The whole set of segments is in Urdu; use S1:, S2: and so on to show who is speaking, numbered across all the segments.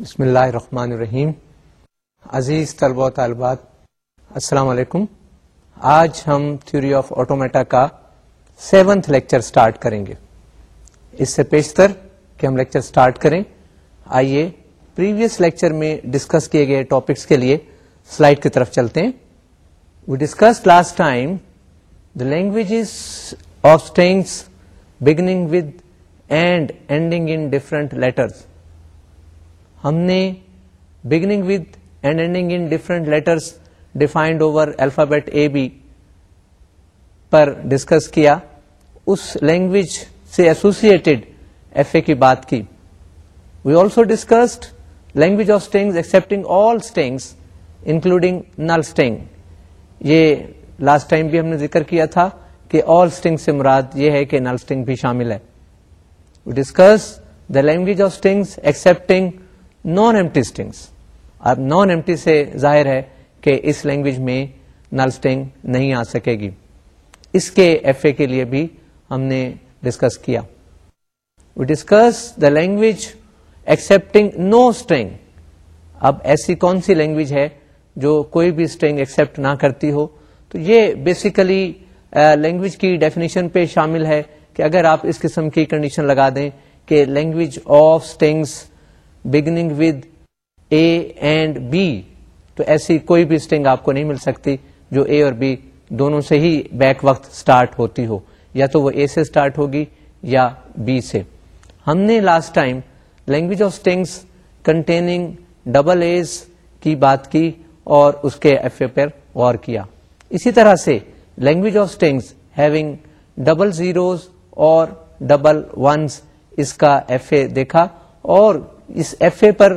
S1: بسم اللہ الرحمن الرحیم. عزیز طلبہ و طالبات، السلام علیکم. آج ہم تھیوری آف آٹومیٹا کا سیونتھ لیکچر سٹارٹ کریں گے. اس سے پیشتر کہ ہم لیکچر سٹارٹ کریں، آئیے پریویس لیکچر میں ڈسکس کیے گئے ٹاپکس کے لیے سلائڈ کی طرف چلتے ہیں. We discuss last time the languages of strings beginning with and ending in different letters ہم نے beginning with and ending in different letters defined over alphabet A B per discuss کیا، اس لینگویج سے ایسوسیٹڈ ایف اے کی بات کی۔ We also discussed language of strings accepting all strings including null string یہ لاسٹ ٹائم بھی ہم نے ذکر کیا تھا کہ آل اسٹنگ سے مراد یہ ہے کہ نل اسٹنگ بھی شامل ہے۔ Discuss the language of strings accepting non empty strings اب نان ایمٹی سے ظاہر ہے کہ اس لینگویج میں نل اسٹنگ نہیں آ سکے گی۔ اس کے ایف اے کے لیے بھی ہم نے ڈسکس کیا۔ We discuss the language accepting no string اب ایسی کون سی لینگویج ہے جو کوئی بھی اسٹنگ ایکسپٹ نہ کرتی ہو؟ تو یہ بیسیکلی لینگویج کی ڈیفینیشن پہ شامل ہے کہ اگر آپ اس قسم کی کنڈیشن لگا دیں کہ language of strings beginning with a and b تو ایسی کوئی بھی اسٹنگ آپ کو نہیں مل سکتی جو اے اور بی دونوں سے ہی بیک وقت سٹارٹ ہوتی ہو، یا تو وہ اے سے سٹارٹ ہوگی یا بی سے۔ ہم نے last time language of strings containing double A's کی بات کی اور اس کے ایف اے پر غور کیا۔ اسی طرح سے language of strings having double zeros اور ڈبل ونس اس کا ایف اے دیکھا اور اس ایف اے پر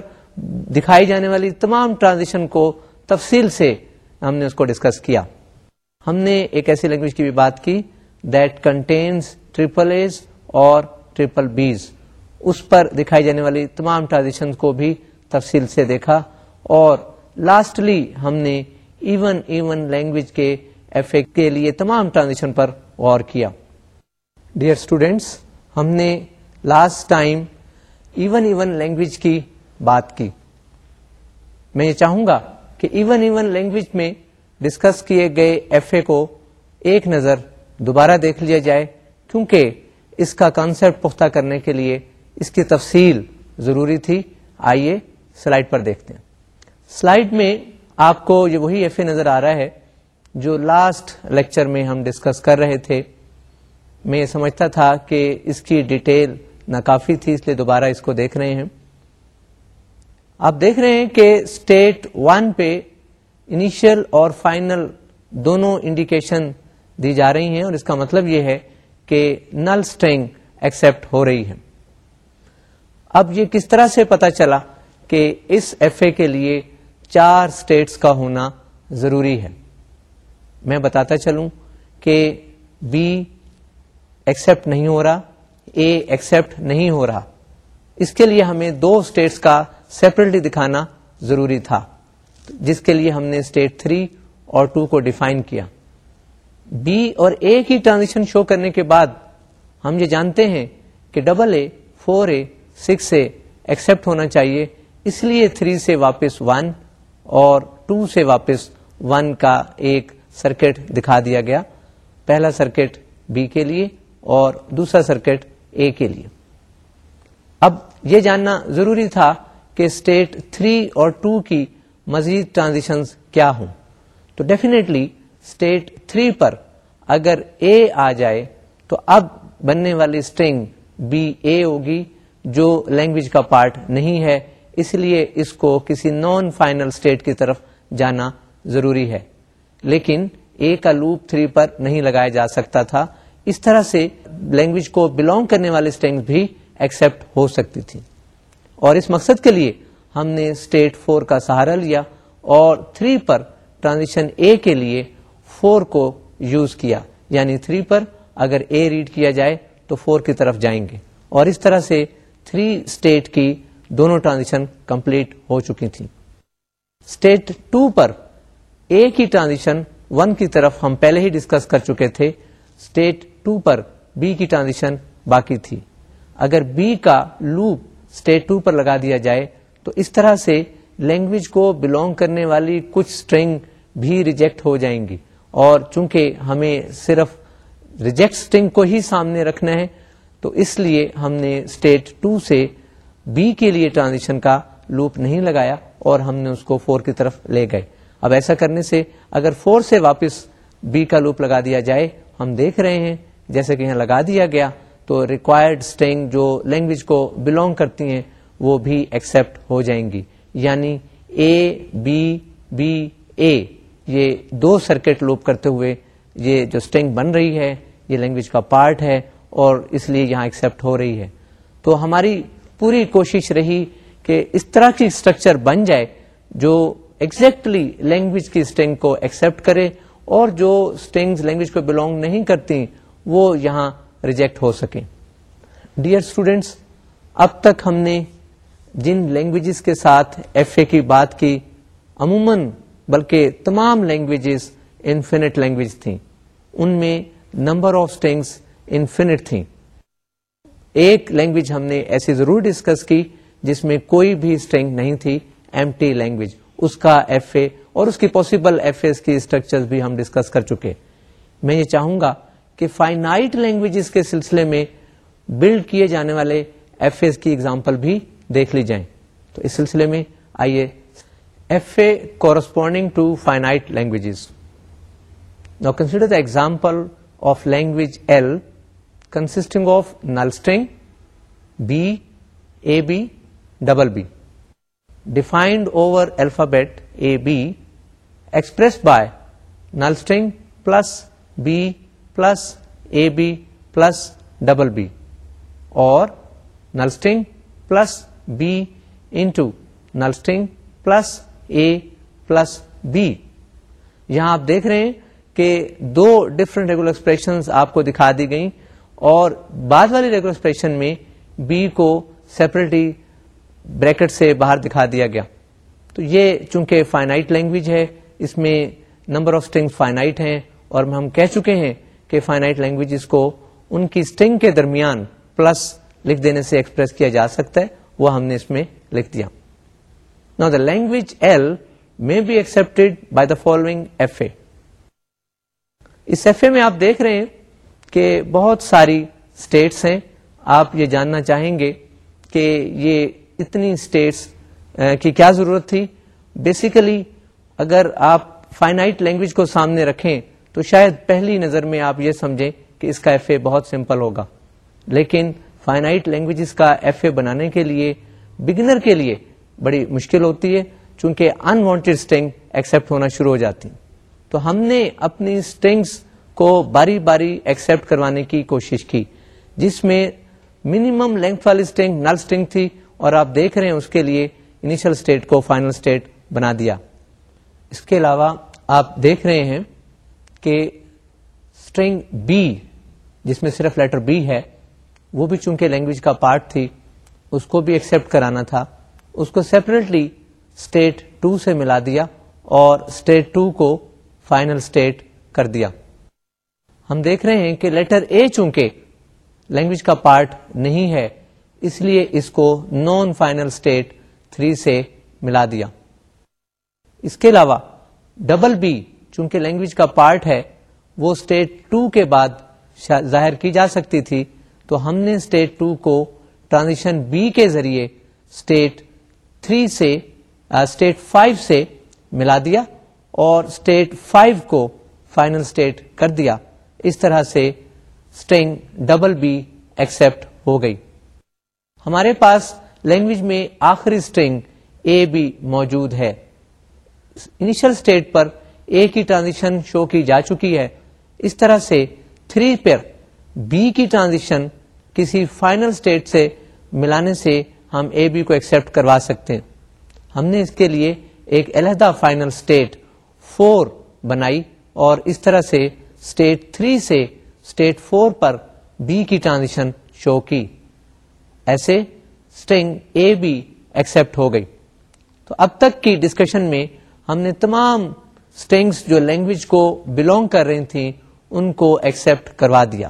S1: دکھائی جانے والی تمام ٹرانزیشن کو تفصیل سے ہم نے اس کو ڈسکس کیا۔ ہم نے ایک ایسی لینگویج کی بھی بات کی دیٹ کنٹینس ٹریپل ایز اور ٹریپل بیز اس پر دکھائی جانے والی تمام ٹرانزیشن کو بھی تفصیل سے دیکھا اور لاسٹلی ہم نے ایون ایون لینگویج کے ایف اے کے لیے تمام ٹرانزیشن پر غور کیا۔ ڈیئر اسٹوڈینٹس ہم نے last time even even language کی بات کی میں یہ چاہوں گا کہ ایون ایون لینگویج میں ڈسکس کیے گئے ایف اے کو ایک نظر دوبارہ دیکھ لیا جائے، کیونکہ اس کا کانسیپٹ پختہ کرنے کے لیے اس کی تفصیل ضروری تھی۔ آئیے سلائڈ پر دیکھتے ہیں۔ سلائڈ میں آپ کو یہ وہی ایف اے نظر آ رہا ہے جو لاسٹ لیکچر میں ہم ڈسکس کر رہے تھے۔ میں یہ سمجھتا تھا کہ اس کی ڈیٹیل ناکافی تھی، اس لیے دوبارہ اس کو دیکھ رہے ہیں۔ آپ دیکھ رہے ہیں کہ اسٹیٹ ون پہ انیشل اور فائنل دونوں انڈیکیشن دی جا رہی ہیں اور اس کا مطلب یہ ہے کہ نل اسٹرنگ ایکسپٹ ہو رہی ہے اب یہ کس طرح سے پتا چلا کہ اس ایف اے کے لیے چار اسٹیٹس کا ہونا ضروری ہے؟ میں بتاتا چلوں کہ بی ایکسپٹ نہیں ہو رہا اے ایکسپٹ نہیں ہو رہا۔ اس کے لیے ہمیں دو اسٹیٹس کا سیپریٹلی دکھانا ضروری تھا۔ جس کے لیے ہم نے اسٹیٹ تھری اور ٹو کو ڈیفائن کیا۔ بی اور اے کی ٹرانزیشن شو کرنے کے بعد ہم یہ جانتے ہیں کہ double A four A six A accept ہونا چاہیے۔ اس لیے تھری سے واپس ون اور ٹو سے واپس ون کا ایک سرکٹ دکھا دیا گیا۔ پہلا سرکٹ بی کے لیے اور دوسرا سرکٹ اے کے لیے۔ اب یہ جاننا ضروری تھا کہ اسٹیٹ 3 اور 2 کی مزید ٹرانزیشن کیا ہوں۔ تو ڈیفینیٹلی اسٹیٹ 3 پر اگر اے آ جائے، تو اب بننے والی اسٹرنگ بی اے ہوگی، جو لینگویج کا پارٹ نہیں ہے۔ اس لیے اس کو کسی نان فائنل اسٹیٹ کی طرف جانا ضروری ہے۔ لیکن اے کا لوپ 3 پر نہیں لگایا جا سکتا تھا۔ اس طرح سے لینگویج کو بلونگ کرنے والے اسٹینگ بھی ایکسپٹ ہو سکتی تھی اور اس مقصد کے لیے ہم نے اسٹیٹ فور کا سہارا لیا اور تھری پر ٹرانزیشن اے کے لیے فور کو یوز کیا۔ یعنی تھری پر اگر اے ریڈ کیا جائے تو فور کی طرف جائیں گے۔ اور اس طرح سے تھری اسٹیٹ کی دونوں ٹرانزیشن کمپلیٹ ہو چکی تھی اسٹیٹ ٹو پر اے کی ٹرانزیشن ون کی طرف ہم پہلے ہی ڈسکس کر چکے تھے۔ اسٹیٹ ٹو پر بی کی ٹرانزیشن باقی تھی۔ اگر بی کا لوپ اسٹیٹ ٹو پر لگا دیا جائے تو اس طرح سے لینگویج کو بلونگ کرنے والی کچھ اسٹرنگ بھی ریجیکٹ ہو جائیں گی۔ اور چونکہ ہمیں صرف ریجیکٹ اسٹرنگ کو ہی سامنے رکھنا ہے، تو اس لیے ہم نے اسٹیٹ ٹو سے بی کے لیے ٹرانزیشن کا لوپ نہیں لگایا اور ہم نے اس کو فور کی طرف لے گئے۔ اب ایسا کرنے سے اگر فور سے واپس بی کا لوپ لگا دیا جائے، ہم دیکھ رہے ہیں جیسے کہ یہاں لگا دیا گیا، تو ریکوائرڈ اسٹینگ جو لینگویج کو بلونگ کرتی ہیں، وہ بھی ایکسپٹ ہو جائیں گی۔ یعنی اے بی بی اے یہ دو سرکٹ لوپ کرتے ہوئے یہ جو اسٹینگ بن رہی ہے، یہ لینگویج کا پارٹ ہے اور اس لیے یہاں ایکسپٹ ہو رہی ہے۔ تو ہماری پوری کوشش رہی کہ اس طرح کی اسٹرکچر بن جائے جو ایگزیکٹلی لینگویج کی اسٹینگ کو ایکسپٹ کرے اور جو اسٹینگ لینگویج کو بلونگ نہیں کرتی وہ یہاں ریجیکٹ ہو سکیں۔ ڈیئر اسٹوڈینٹس اب تک ہم نے جن لینگویجز کے ساتھ ایف اے کی بات کی، عموماً بلکہ تمام لینگویجز انفینٹ لینگویج تھیں۔ ان میں نمبر آف اسٹینگس انفینٹ تھیں۔ ایک لینگویج ہم نے ایسی ضرور ڈسکس کی جس میں کوئی بھی اسٹرینگ نہیں تھی ایم ٹی لینگویج اس کا ایف اے اور اس کی پاسبل ایف اے کی اسٹرکچر بھی ہم ڈسکس کر چکے۔ میں یہ چاہوں گا کہ فائنائٹ لینگویجز کے سلسلے میں بلڈ کیے جانے والے ایف اے کی ایگزامپل بھی دیکھ لی جائیں۔ تو اس سلسلے میں آئیے۔ F A corresponding to finite languages now consider the example of language L consisting of null string B A B double B defined over alphabet A B express by null string plus B plus A B plus double B اور null string plus B into null string plus A plus B یہاں آپ دیکھ رہے ہیں کہ دو ڈفرنٹ ریگولر ایکسپریشن آپ کو دکھا دی گئی اور بعد والی ریگولر ایکسپریشن میں بی کو سیپریٹلی بریکٹ سے باہر دکھا دیا گیا۔ تو یہ چونکہ فائنائٹ لینگویج ہے، اس میں نمبر آف اسٹنگ فائنائٹ ہیں اور ہم کہہ چکے ہیں کہ فائنائٹ لینگویجز کو ان کی اسٹنگ کے درمیان پلس لکھ دینے سے ایکسپریس کیا جا سکتا ہے، وہ ہم نے اس میں لکھ دیا۔ Now the language L may be accept by the following F A us F A میں آپ دیکھ رہے ہیں کہ بہت ساری اسٹیٹس ہیں۔ آپ یہ جاننا چاہیں گے کہ یہ اتنی اسٹیٹس کی کیا ضرورت تھی۔ بیسیکلی اگر آپ فائنائٹ لینگویج کو سامنے رکھیں تو شاید پہلی نظر میں آپ یہ سمجھیں کہ اس کا ایف اے بہت سمپل ہوگا۔ لیکن فائنائٹ لینگویجز کا ایف اے بنانے کے لیے بگنر کے لیے بڑی مشکل ہوتی ہے، چونکہ انوانٹیڈ اسٹنگ ایکسپٹ ہونا شروع ہو جاتی۔ تو ہم نے اپنی اسٹنگس کو باری باری ایکسپٹ کروانے کی کوشش کی، جس میں منیمم لینتھ والی اسٹنگ نل اسٹنگ تھی اور آپ دیکھ رہے ہیں اس کے لیے انیشل اسٹیٹ کو فائنل اسٹیٹ بنا دیا۔ اس کے علاوہ آپ دیکھ رہے ہیں کہ اسٹرنگ بی جس میں صرف لیٹر بی ہے، وہ بھی چونکہ لینگویج کا پارٹ تھی، اس کو بھی ایکسپٹ کرانا تھا۔ اس کو سیپریٹلی اسٹیٹ ٹو سے ملا دیا اور اسٹیٹ ٹو کو فائنل اسٹیٹ کر دیا۔ ہم دیکھ رہے ہیں کہ لیٹر اے چونکہ لینگویج کا پارٹ نہیں ہے، اس لیے اس کو نان فائنل اسٹیٹ تھری سے ملا دیا۔ اس کے علاوہ ڈبل بی چونکہ لینگویج کا پارٹ ہے، وہ اسٹیٹ ٹو کے بعد ظاہر کی جا سکتی تھی۔ تو ہم نے اسٹیٹ ٹو کو ٹرانزیشن بی کے ذریعے اسٹیٹ تھری سے اسٹیٹ فائیو سے ملا دیا اور اسٹیٹ فائیو کو فائنل اسٹیٹ کر دیا۔ اس طرح سے اسٹنگ ڈبل بی ایکسپٹ ہو گئی۔ ہمارے پاس لینگویج میں آخری اسٹنگ اے بی موجود ہے۔ انیشل اسٹیٹ پر اے کی ٹرانزیشن شو کی جا چکی ہے۔ اس طرح سے تھری پر بی کی ٹرانزیشن کسی فائنل اسٹیٹ سے ملانے سے ہم اے بی کو ایکسپٹ کروا سکتے ہیں۔ ہم نے اس کے لیے ایک علیحدہ فائنل اسٹیٹ فور بنائی اور اس طرح سے اسٹیٹ تھری سے اسٹیٹ فور پر بی کی ٹرانزیشن شو کی۔ ایسے اسٹنگ اے بی ایکسپٹ ہو گئی۔ تو اب تک کی ڈسکشن میں ہم نے تمام اسٹنگس جو لینگویج کو بلونگ کر رہی تھیں، ان کو ایکسپٹ کروا دیا۔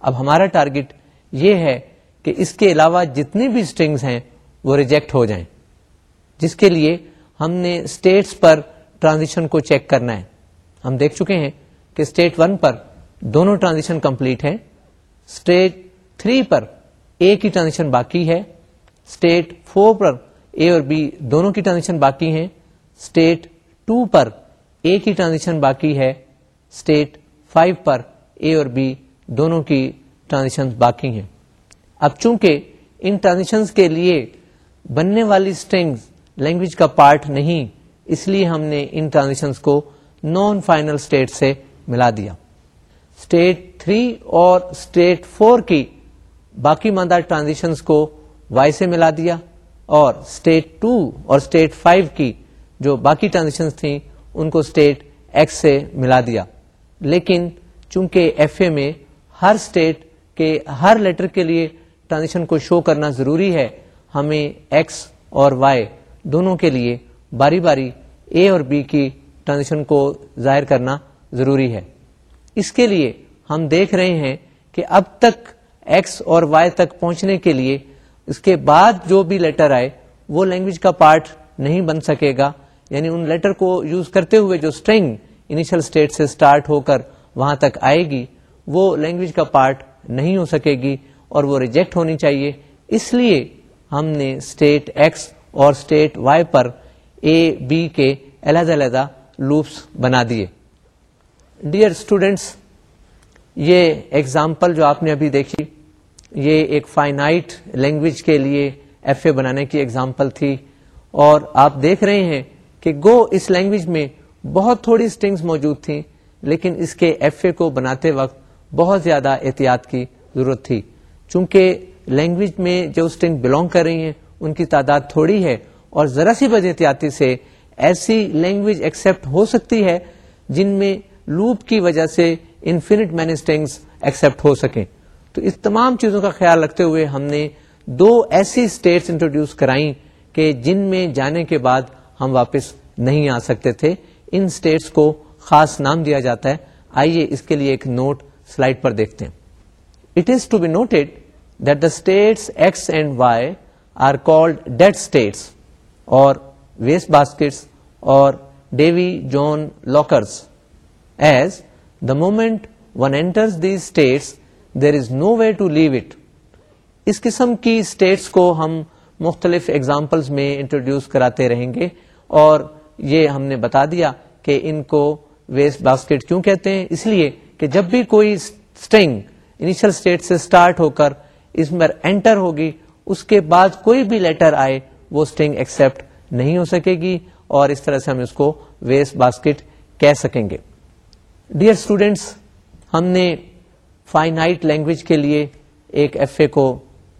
S1: اب ہمارا ٹارگٹ یہ ہے کہ اس کے علاوہ جتنی بھی اسٹنگس ہیں، وہ ریجیکٹ ہو جائیں۔ جس کے لیے ہم نے اسٹیٹس پر ٹرانزیشن کو چیک کرنا ہے۔ ہم دیکھ چکے ہیں کہ اسٹیٹ ون پر دونوں ٹرانزیشن کمپلیٹ ہے اسٹیٹ تھری پر اے کی ٹرانزیشن باقی ہے۔ اسٹیٹ فور پر اے اور بی دونوں کی ٹرانزیشن باقی ہیں۔ اسٹیٹ ٹو پر اے کی ٹرانزیشن باقی ہے اسٹیٹ فائیو پر اے اور بی دونوں کی ٹرانزیشن باقی ہیں۔ اب چونکہ ان ٹرانزیشن کے لیے بننے والی اسٹرنگ لینگویج کا پارٹ نہیں، اس لیے ہم نے ان ٹرانزیکشن کو نان فائنل اسٹیٹ سے ملا دیا۔ اسٹیٹ تھری اور اسٹیٹ فور کی باقی ماندہ ٹرانزیشن کو وائی سے ملا دیا اور اسٹیٹ ٹو اور اسٹیٹ فائیو کی جو باقی ٹرانزیکشن تھیں ان کو اسٹیٹ ایکس سے ملا دیا۔ لیکن چونکہ ایف اے میں ہر اسٹیٹ کے ہر لیٹر کے لیے ٹرانزیکشن کو شو کرنا ضروری ہے، ہمیں ایکس اور وائی دونوں کے لیے باری باری اے اور بی کی ٹرانزیکشن کو ظاہر کرنا ضروری ہے۔ اس کے لیے ہم دیکھ رہے ہیں کہ اب تک ایکس اور وائی تک پہنچنے کے لیے اس کے بعد جو بھی لیٹر آئے، وہ لینگویج کا پارٹ نہیں بن سکے گا۔ یعنی ان لیٹر کو یوز کرتے ہوئے جو اسٹرنگ انیشل اسٹیٹ سے اسٹارٹ ہو کر وہاں تک آئے گی، وہ لینگویج کا پارٹ نہیں ہو سکے گی اور وہ ریجیکٹ ہونی چاہیے۔ اس لیے ہم نے اسٹیٹ ایکس اور اسٹیٹ وائی پر اے بی کے علیحدہ علیحدہ لوپس بنا دیے۔ ڈیئر اسٹوڈینٹس یہ ایگزامپل جو آپ نے ابھی دیکھی، یہ ایک فائنائٹ لینگویج کے لیے ایف اے بنانے کی ایگزامپل تھی اور آپ دیکھ رہے ہیں کہ گو اس لینگویج میں بہت تھوڑی اسٹنگس موجود تھیں، لیکن اس کے ایف اے کو بناتے وقت بہت زیادہ احتیاط کی ضرورت تھی۔ چونکہ لینگویج میں جو اسٹنگ بلونگ کر رہی ہیں، ان کی تعداد تھوڑی ہے اور ذرا سی بج احتیاطی سے ایسی لینگویج ایکسپٹ ہو سکتی ہے جن میں لوپ کی وجہ سے انفینٹ مینی اسٹنگس ایکسپٹ ہو سکیں۔ تو اس تمام چیزوں کا خیال رکھتے ہوئے ہم نے دو ایسی اسٹیٹس انٹروڈیوس کرائیں کہ جن میں جانے کے بعد ہم واپس نہیں آ سکتے تھے۔ ان اسٹیٹس کو خاص نام دیا جاتا ہے۔ آئیے اس کے لیے ایک نوٹ سلائڈ پر دیکھتے ہیں۔ It is to be noted that the states X and Y are called dead states or waste baskets or Davy Jones lockers as the moment one enters the states there is no way to leave it اس قسم کی اسٹیٹس کو ہم مختلف ایگزامپلس میں انٹروڈیوس کراتے رہیں گے اور یہ ہم نے بتا دیا کہ ان کو ویسٹ باسکٹ کیوں کہتے ہیں؟ اس لیے کہ جب بھی کوئی اسٹرنگ انیشل اسٹیٹ سے اسٹارٹ ہو کر اس میں انٹر ہوگی، اس کے بعد کوئی بھی لیٹر آئے، وہ اسٹرنگ ایکسپٹ نہیں ہو سکے گی اور اس طرح سے ہم اس کو ویسٹ باسکٹ کہہ سکیں گے۔ ڈیئر اسٹوڈینٹس ہم نے فائنائٹ لینگویج کے لیے ایک ایف اے کو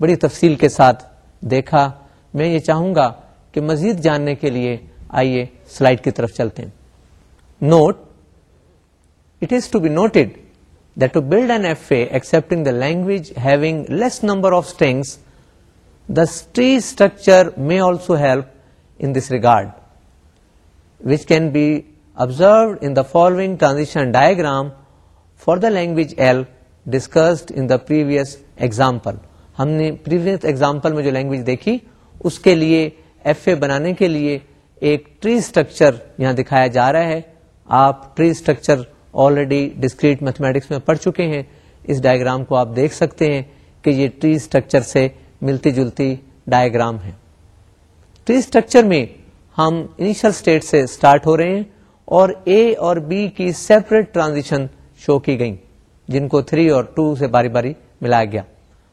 S1: بڑی تفصیل کے ساتھ دیکھا، میں یہ چاہوں گا کہ مزید جاننے کے لیے آئیے سلائڈ کی طرف چلتے ہیں۔ Note it is to be noted that to build an F A accepting the language having less number of strings the اسٹری structure may also help in this regard which can be observed in the following transition diagram for the language L discussed in the previous example ہم نے پریویس ایگزامپل میں جو لینگویج دیکھی، اس کے لیے ایف اے بنانے کے لیے ایک ٹری اسٹرکچر یہاں دکھایا جا رہا ہے۔ آپ tree structure already discrete mathematics میں پڑھ چکے ہیں۔ اس ڈائگرام کو آپ دیکھ سکتے ہیں کہ یہ ٹری اسٹرکچر سے ملتی جلتی ڈائگرام ہے۔ ٹری اسٹرکچر میں ہم انیشل اسٹیٹ سے اسٹارٹ ہو رہے ہیں اور اے اور بی کی سیپریٹ ٹرانزیشن شو کی گئی جن کو تھری اور ٹو سے باری باری ملایا گیا۔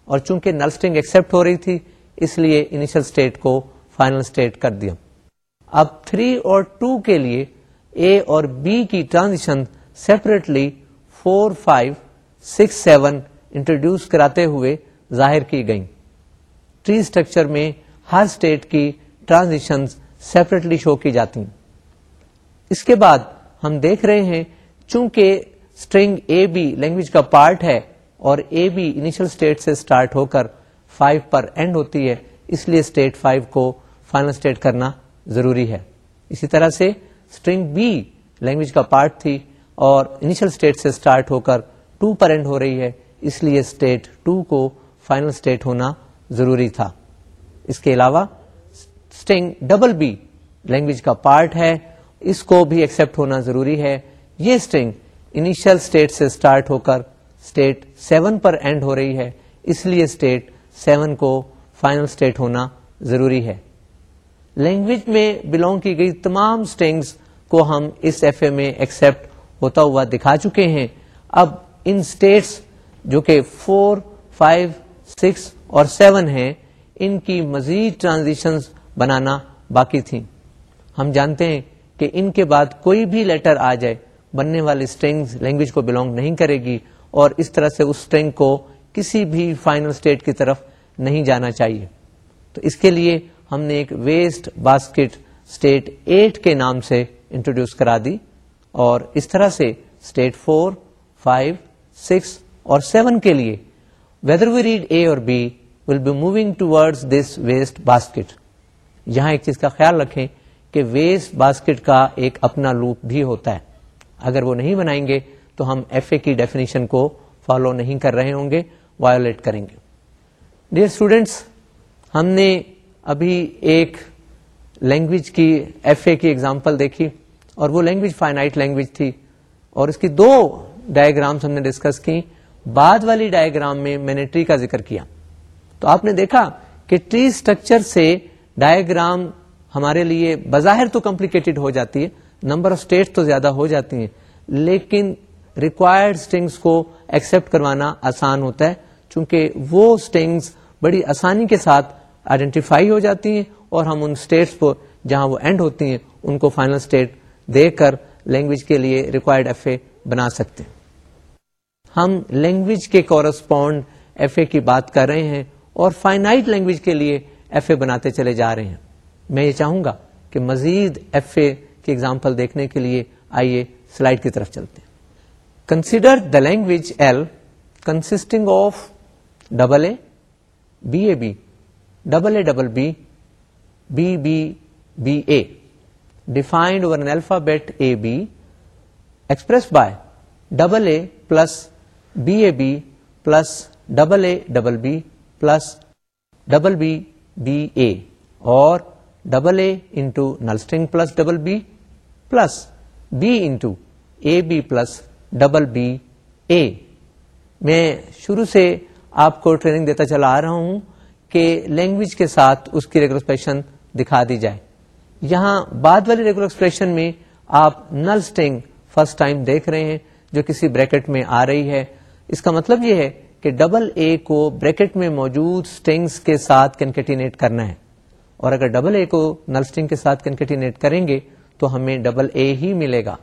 S1: اور چونکہ نل اسٹنگ ایکسپٹ ہو رہی تھی، اس لیے انیشل اسٹیٹ کو فائنل اسٹیٹ کر دیا۔ اب تھری اور ٹو کے لیے اے اور بی کی transition separately four, five, six, seven introduce کراتے ہوئے ظاہر کی گئی ٹری اسٹرکچر میں ہر اسٹیٹ کی ٹرانزیشن سیپریٹلی شو کی جاتی۔ اس کے بعد ہم دیکھ رہے ہیں چونکہ اسٹرنگ اے بی لینگویج کا پارٹ ہے اور اے بی انیشل اسٹیٹ سے اسٹارٹ ہو کر فائیو پر اینڈ ہوتی ہے، اس لیے اسٹیٹ فائیو کو فائنل اسٹیٹ کرنا ضروری ہے۔ اسی طرح سے اسٹرنگ بی لینگویج کا پارٹ تھی اور انیشل اسٹیٹ سے اسٹارٹ ہو کر ٹو پر اینڈ ہو رہی ہے، اس لیے اسٹیٹ ٹو کو فائنل اسٹیٹ ہونا ضروری تھا۔ اس کے علاوہ اسٹنگ ڈبل بی لینگویج کا پارٹ ہے، اس کو بھی ایکسپٹ ہونا ضروری ہے۔ یہ اسٹنگ انیشل اسٹیٹ سے اسٹارٹ ہو کر اسٹیٹ سیون پر اینڈ ہو رہی ہے، اس لیے اسٹیٹ سیون کو فائنل اسٹیٹ ہونا ضروری ہے۔ لینگویج میں بلونگ کی گئی تمام اسٹنگس کو ہم اس ایف اے میں ایکسپٹ ہوتا ہوا دکھا چکے ہیں۔ اب ان اسٹیٹس جو کہ فور فائیو سکس اور سیون ہیں، ان کی مزید ٹرانزیشن بنانا باقی تھیں۔ ہم جانتے ہیں کہ ان کے بعد کوئی بھی لیٹر آ جائے، بننے والی اسٹرنگ لینگویج کو بلونگ نہیں کرے گی۔ اور اس طرح سے اس اسٹرنگ کو کسی بھی فائنل اسٹیٹ کی طرف نہیں جانا چاہیے۔ تو اس کے لیے ہم نے ایک ویسٹ باسکٹ اسٹیٹ ایٹ کے نام سے انٹروڈیوس کرا دی اور اس طرح سے اسٹیٹ فور فائیو سکس اور سیون کے لیے whether we read A or B will be moving to this waste basket یہاں ایک چیز کا خیال رکھیں کہ ویسٹ باسکٹ کا ایک اپنا لوپ بھی ہوتا ہے۔ اگر وہ نہیں بنائیں گے تو ہم ایف اے کی ڈیفینیشن کو فالو نہیں کر رہے ہوں گے وایولیٹ کریں گے۔ ڈیئر اسٹوڈینٹس ہم نے ابھی ایک لینگویج کی ایف اے کی ایگزامپل دیکھی اور وہ لینگویج فائنائٹ لینگویج تھی اور اس کی دو ڈائگرامس ہم نے ڈسکس کی بعد والی ڈائگرام میں میں نے ٹری کا ذکر کیا۔ تو آپ نے دیکھا کہ ٹری اسٹرکچر سے ڈائگرام ہمارے لیے بظاہر تو کمپلیکیٹڈ ہو جاتی ہے نمبر آف اسٹیٹ تو زیادہ ہو جاتی ہیں، لیکن ریکوائرڈ اسٹنگس کو ایکسپٹ کروانا آسان ہوتا ہے، چونکہ وہ اسٹنگس بڑی آسانی کے ساتھ آئیڈینٹیفائی ہو جاتی ہیں اور ہم ان اسٹیٹس کو جہاں وہ اینڈ ہوتی ہیں، ان کو فائنل اسٹیٹ دے کر لینگویج کے لیے ریکوائرڈ ایف اے بنا سکتے ہیں۔ ہم لینگویج کے کورسپونڈ ایف اے کی بات کر رہے ہیں اور فائنائٹ لینگویج کے لیے ایف اے بناتے چلے جا رہے ہیں۔ میں یہ چاہوں گا کہ مزید ایف اے کی ایگزامپل دیکھنے کے لیے آئیے سلائڈ کی طرف چلتے ہیں۔ Consider the language L consisting of double A B A B double A double B B B B A defined over an alphabet A B express by double A plus B A B plus double A double B plus double B B A or double A into null string plus double B plus B into A B plus double B A میں شروع سے آپ کو ٹریننگ دیتا چلا آ رہا ہوں کہ لینگویج کے ساتھ اس کی ریگولر ایکسپریشن دکھا دی جائے۔ یہاں بعد والی ریگولر ایکسپریشن میں آپ نل اسٹنگ فرسٹ ٹائم دیکھ رہے ہیں جو کسی بریکٹ میں آ رہی ہے۔ اس کا مطلب یہ ہے کہ ڈبل اے کو بریکٹ میں موجود اسٹنگس کے ساتھ کنکٹینیٹ کرنا ہے۔ اور اگر ڈبل اے کو نل اسٹنگ کے ساتھ کنکٹینیٹ کریں گے تو ہمیں ڈبل اے ہی ملے گا۔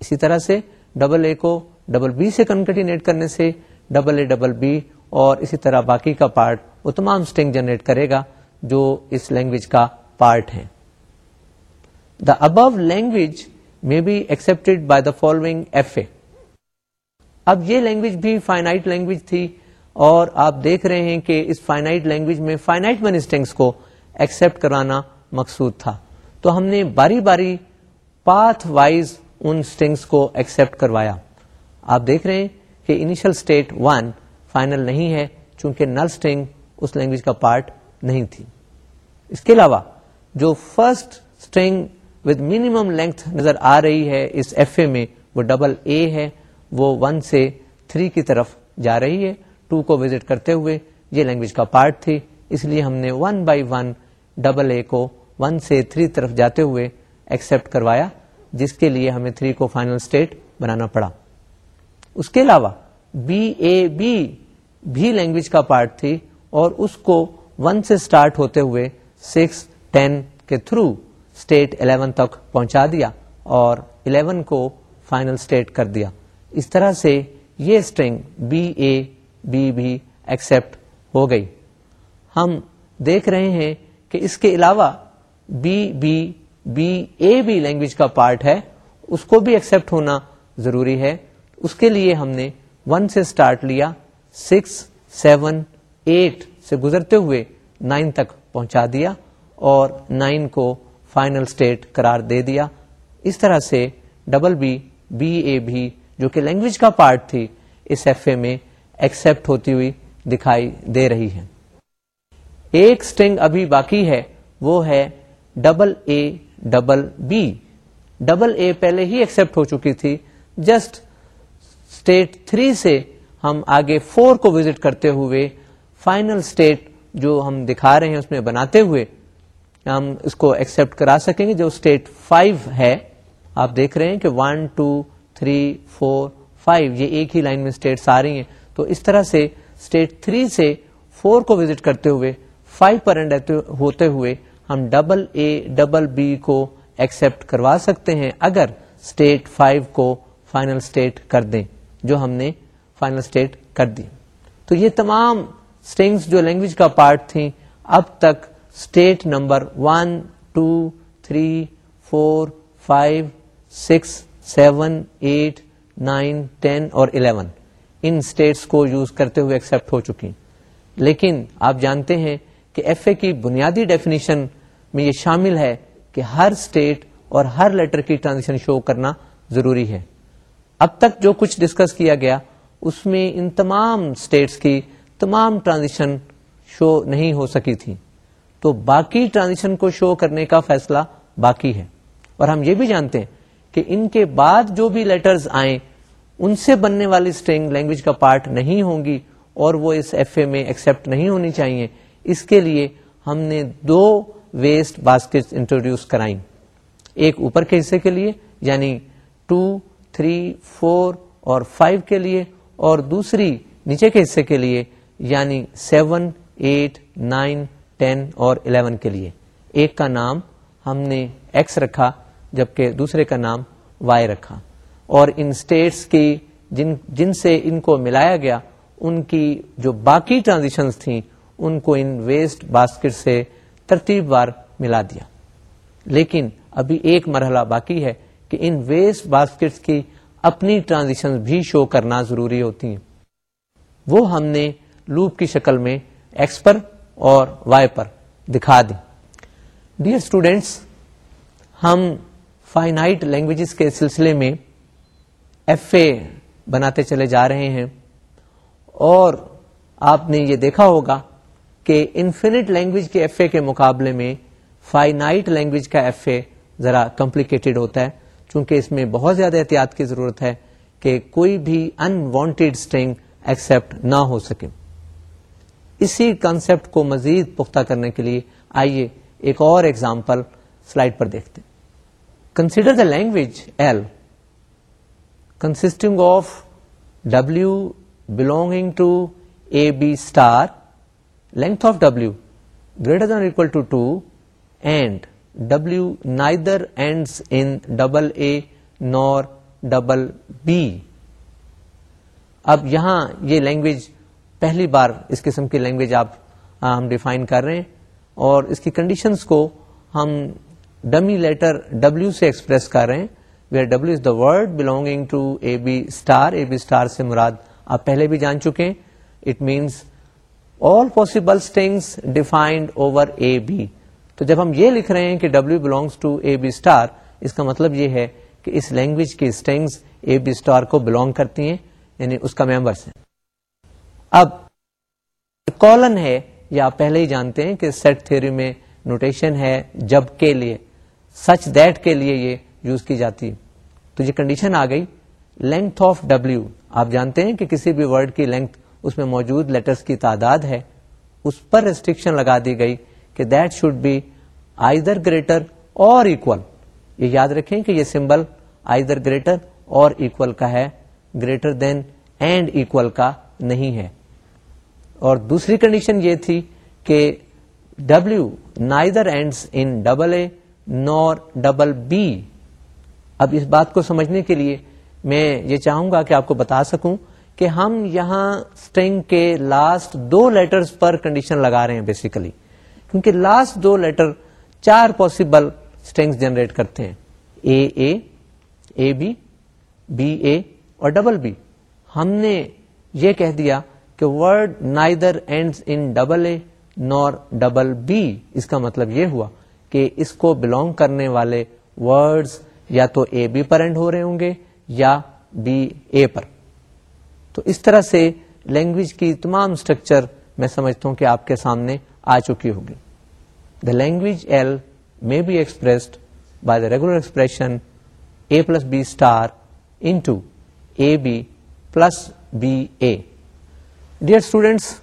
S1: اسی طرح سے ڈبل اے کو ڈبل بی سے کنکٹینیٹ کرنے سے ڈبل اے ڈبل بی اور اسی طرح باقی کا پارٹ وہ تمام اسٹنگ جنریٹ کرے گا جو اس لینگویج کا پارٹ ہے the above language may be accepted by the following F A اب یہ لینگویج بھی فائنائٹ لینگویج تھی اور آپ دیکھ رہے ہیں کہ اس فائنائٹ لینگویج میں فائنائٹ من اسٹنگس کو ایکسپٹ کرانا مقصود تھا۔ تو ہم نے باری باری پاتھ وائز ان اسٹنگس کو ایکسپٹ کروایا۔ آپ دیکھ رہے ہیں کہ انیشل اسٹیٹ ون فائنل نہیں ہے، چونکہ نل اسٹنگ اس لینگویج کا پارٹ نہیں تھی۔ اس کے علاوہ، جو first string with minimum length نظر آ رہی ہے اس ایف اے میں، وہ ڈبل اے ہے، وہ ون سے تھری کی طرف جا رہی ہے۔ ٹو کو وزٹ کرتے ہوئے یہ لینگویج کا پارٹ تھی۔ اس لیے ہم نے one by one double A کو ون سے تھری طرف جاتے ہوئے ایکسپٹ کروایا۔ جس کے لیے ہمیں تھری کو فائنل اسٹیٹ بنانا پڑا۔ اس کے علاوہ بی اے بی بھی لینگویج کا پارٹ تھی اور اس کو ون سے اسٹارٹ ہوتے ہوئے سکس ٹین کے تھرو اسٹیٹ الیون تک پہنچا دیا اور الیون کو فائنل اسٹیٹ کر دیا۔ اس طرح سے یہ اسٹرنگ بی اے بی بھی ایکسپٹ ہو گئی۔ ہم دیکھ رہے ہیں کہ اس کے علاوہ بی بی بی اے بھی لینگویج کا پارٹ ہے اس کو بھی ایکسپٹ ہونا ضروری ہے اس کے لیے ہم نے ون سے اسٹارٹ لیا سکس سیون ایٹ سے گزرتے ہوئے نائن تک پہنچا دیا اور نائن کو فائنل اسٹیٹ قرار دے دیا اس طرح سے ڈبل بی بی اے بھی جو کہ لینگویج کا پارٹ تھی اس ایف اے میں ایکسپٹ ہوتی ہوئی دکھائی دے رہی ہے ایک اسٹنگ ابھی باقی ہے وہ ہے double A double B double A پہلے ہی ایکسپٹ ہو چکی تھی. جسٹ اسٹیٹ تھری سے ہم آگے فور کو وزٹ کرتے ہوئے فائنل اسٹیٹ جو ہم دکھا رہے ہیں اس میں بناتے ہوئے ہم اس کو ایکسپٹ کرا سکیں گے. جو اسٹیٹ فائیو ہے، آپ دیکھ رہے ہیں کہ one two three four five یہ ایک ہی لائن میں اسٹیٹس آ رہی ہیں. تو اس طرح سے اسٹیٹ تھری سے فور کو وزٹ کرتے ہوئے فائیو پر اینڈ ہوتے ہوئے ہم ڈبل اے ڈبل بی کو ایکسپٹ کروا سکتے ہیں اگر اسٹیٹ فائیو کو فائنل اسٹیٹ کر دیں، جو ہم نے فائنل اسٹیٹ کر دی۔ تو یہ تمام اسٹنگس جو لینگویج کا پارٹ تھیں، اب تک state number one two three four five six seven eight nine ten اور الیون ان اسٹیٹس کو یوز کرتے ہوئے ایکسپٹ ہو چکی۔ لیکن آپ جانتے ہیں کہ ایف اے کی بنیادی ڈیفینیشن میں یہ شامل ہے کہ ہر اسٹیٹ اور ہر لیٹر کی ٹرانزیشن شو کرنا ضروری ہے۔ اب تک جو کچھ ڈسکس کیا گیا، اس میں ان تمام اسٹیٹس کی تمام ٹرانزیشن شو نہیں ہو سکی تھی۔ تو باقی ٹرانزیشن کو شو کرنے کا فیصلہ باقی ہے۔ اور ہم یہ بھی جانتے ہیں کہ ان کے بعد جو بھی لیٹرز آئیں، ان سے بننے والی اسٹرنگ لینگویج کا پارٹ نہیں ہوں گی اور وہ اس ایف اے میں ایکسپٹ نہیں ہونی چاہیے۔ اس کے لیے ہم نے دو ویسٹ باسکٹ انٹروڈیوس کرائیں۔ ایک اوپر کے حصے کے لیے یعنی ٹو تھری فور اور فائیو کے لیے، اور دوسری نیچے کے حصے کے لیے یعنی سیون ایٹ نائن ٹین اور الیون کے لیے۔ ایک کا نام ہم نے ایکس رکھا، جبکہ دوسرے کا نام وائی رکھا۔ اور ان اسٹیٹس کی جن جن سے ان کو ملایا گیا، ان کی جو باقی ٹرانزیشن تھیں ان کو ان ویسٹ باسکٹ سے ترتیب وار ملا دیا۔ لیکن ابھی ایک مرحلہ باقی ہے کہ ان ویسٹ باسکٹس کی اپنی ٹرانزیشن بھی شو کرنا ضروری ہوتی ہیں۔ وہ ہم نے لوپ کی شکل میں ایکس پر اور وائی پر دکھا دی۔ ڈیئر اسٹوڈینٹس ہم فائنائٹ لینگویجز کے سلسلے میں ایف اے بناتے چلے جا رہے ہیں اور آپ نے یہ دیکھا ہوگا کہ انفینٹ لینگویج کے ایف اے کے مقابلے میں فائنائٹ لینگویج کا ایف اے ذرا کمپلیکیٹڈ ہوتا ہے، چونکہ اس میں بہت زیادہ احتیاط کی ضرورت ہے کہ کوئی بھی انوانٹیڈ اسٹنگ ایکسپٹ نہ ہو سکے۔ اسی کنسپٹ کو مزید پختہ کرنے کے لیے آئیے ایک اور ایگزامپل سلائڈ پر دیکھتے consider the language L consisting of W belonging to A B star length of W greater than equal to two and W neither ends in double A nor double B اب یہاں یہ لینگویج پہلی بار اس قسم کی لینگویج آپ ہم ڈیفائن کر رہے ہیں اور اس کی کنڈیشنز کو ہم ڈمی لیٹر ڈبلو سے ایکسپریس کر رہے ہیں where W is the word belonging to A B star A B star سے مراد آپ پہلے بھی جان چکے ہیں it means all possible strings defined over A B تو جب ہم یہ لکھ رہے ہیں کہ W belongs to A B star اس کا مطلب یہ ہے کہ اس لینگویج کی اسٹنگس اے بی اسٹار کو بلونگ کرتی ہیں یعنی اس کا ممبرس ہے اب کالن ہے، یا آپ پہلے ہی جانتے ہیں کہ سیٹ تھیوری میں نوٹیشن ہے جب کے لیے۔ سچ دیٹ کے لیے یہ یوز کی جاتی تو یہ کنڈیشن آ گئی۔ لینتھ آف ڈبلو آپ جانتے ہیں کہ کسی بھی ورڈ کی لینتھ اس میں موجود لیٹرز کی تعداد ہے، اس پر ریسٹرکشن لگا دی گئی کہ that should be either greater or equal یہ یاد رکھیں کہ یہ symbol either greater or equal کا ہے گریٹر دین اینڈ اکول کا نہیں ہے۔ اور دوسری کنڈیشن یہ تھی کہ W neither ends in double A nor double B اب اس بات کو سمجھنے کے لیے میں یہ چاہوں گا کہ آپ کو بتا سکوں کہ ہم یہاں اسٹرنگ کے لاسٹ دو لیٹرز پر کنڈیشن لگا رہے ہیں بیسیکلی کیونکہ لاسٹ دو لیٹر چار پاسبل اسٹرنگ جنریٹ کرتے ہیں۔ اے اے اے بی بی اے اور ڈبل بی ہم نے یہ کہہ دیا کہ word neither end in double A nor double B اس کا مطلب یہ ہوا کہ اس کو بلونگ کرنے والے ورڈز یا تو اے بی پر اینڈ ہو رہے ہوں گے یا بی اے پر۔ تو اس طرح سے لینگویج کی تمام اسٹرکچر میں سمجھتا ہوں کہ آپ کے سامنے آ چکی ہوگی the language L may be expressed by the regular expression a plus b star into ab plus ba. Dear students,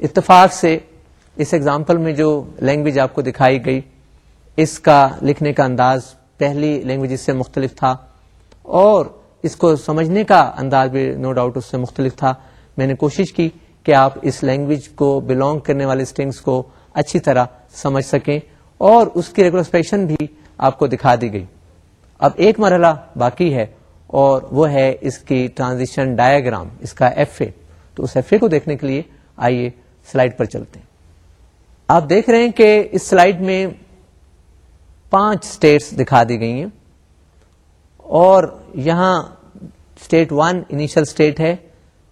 S1: اتفاق سے اس ایگزامپل میں جو لینگویج آپ کو دکھائی گئی اس کا لکھنے کا انداز پہلی لینگویج سے مختلف تھا اور اس کو سمجھنے کا انداز بھی نو ڈاؤٹ اس سے مختلف تھا۔ میں نے کوشش کی کہ آپ اس لینگویج کو بلونگ کرنے والے اسٹنگس کو اچھی طرح سمجھ سکیں اور اس کی ریگولرسپیکشن بھی آپ کو دکھا دی گئی۔ اب ایک مرحلہ باقی ہے اور وہ ہے اس کی ٹرانزیشن ڈایاگرام اس کا ایف اے تو اس ایف اے کو دیکھنے کے لیے آئیے سلائڈ پر چلتے ہیں۔ آپ دیکھ رہے ہیں کہ اس سلائڈ میں پانچ اسٹیٹس دکھا دی گئی ہیں۔ اور یہاں اسٹیٹ ون انیشل اسٹیٹ ہے،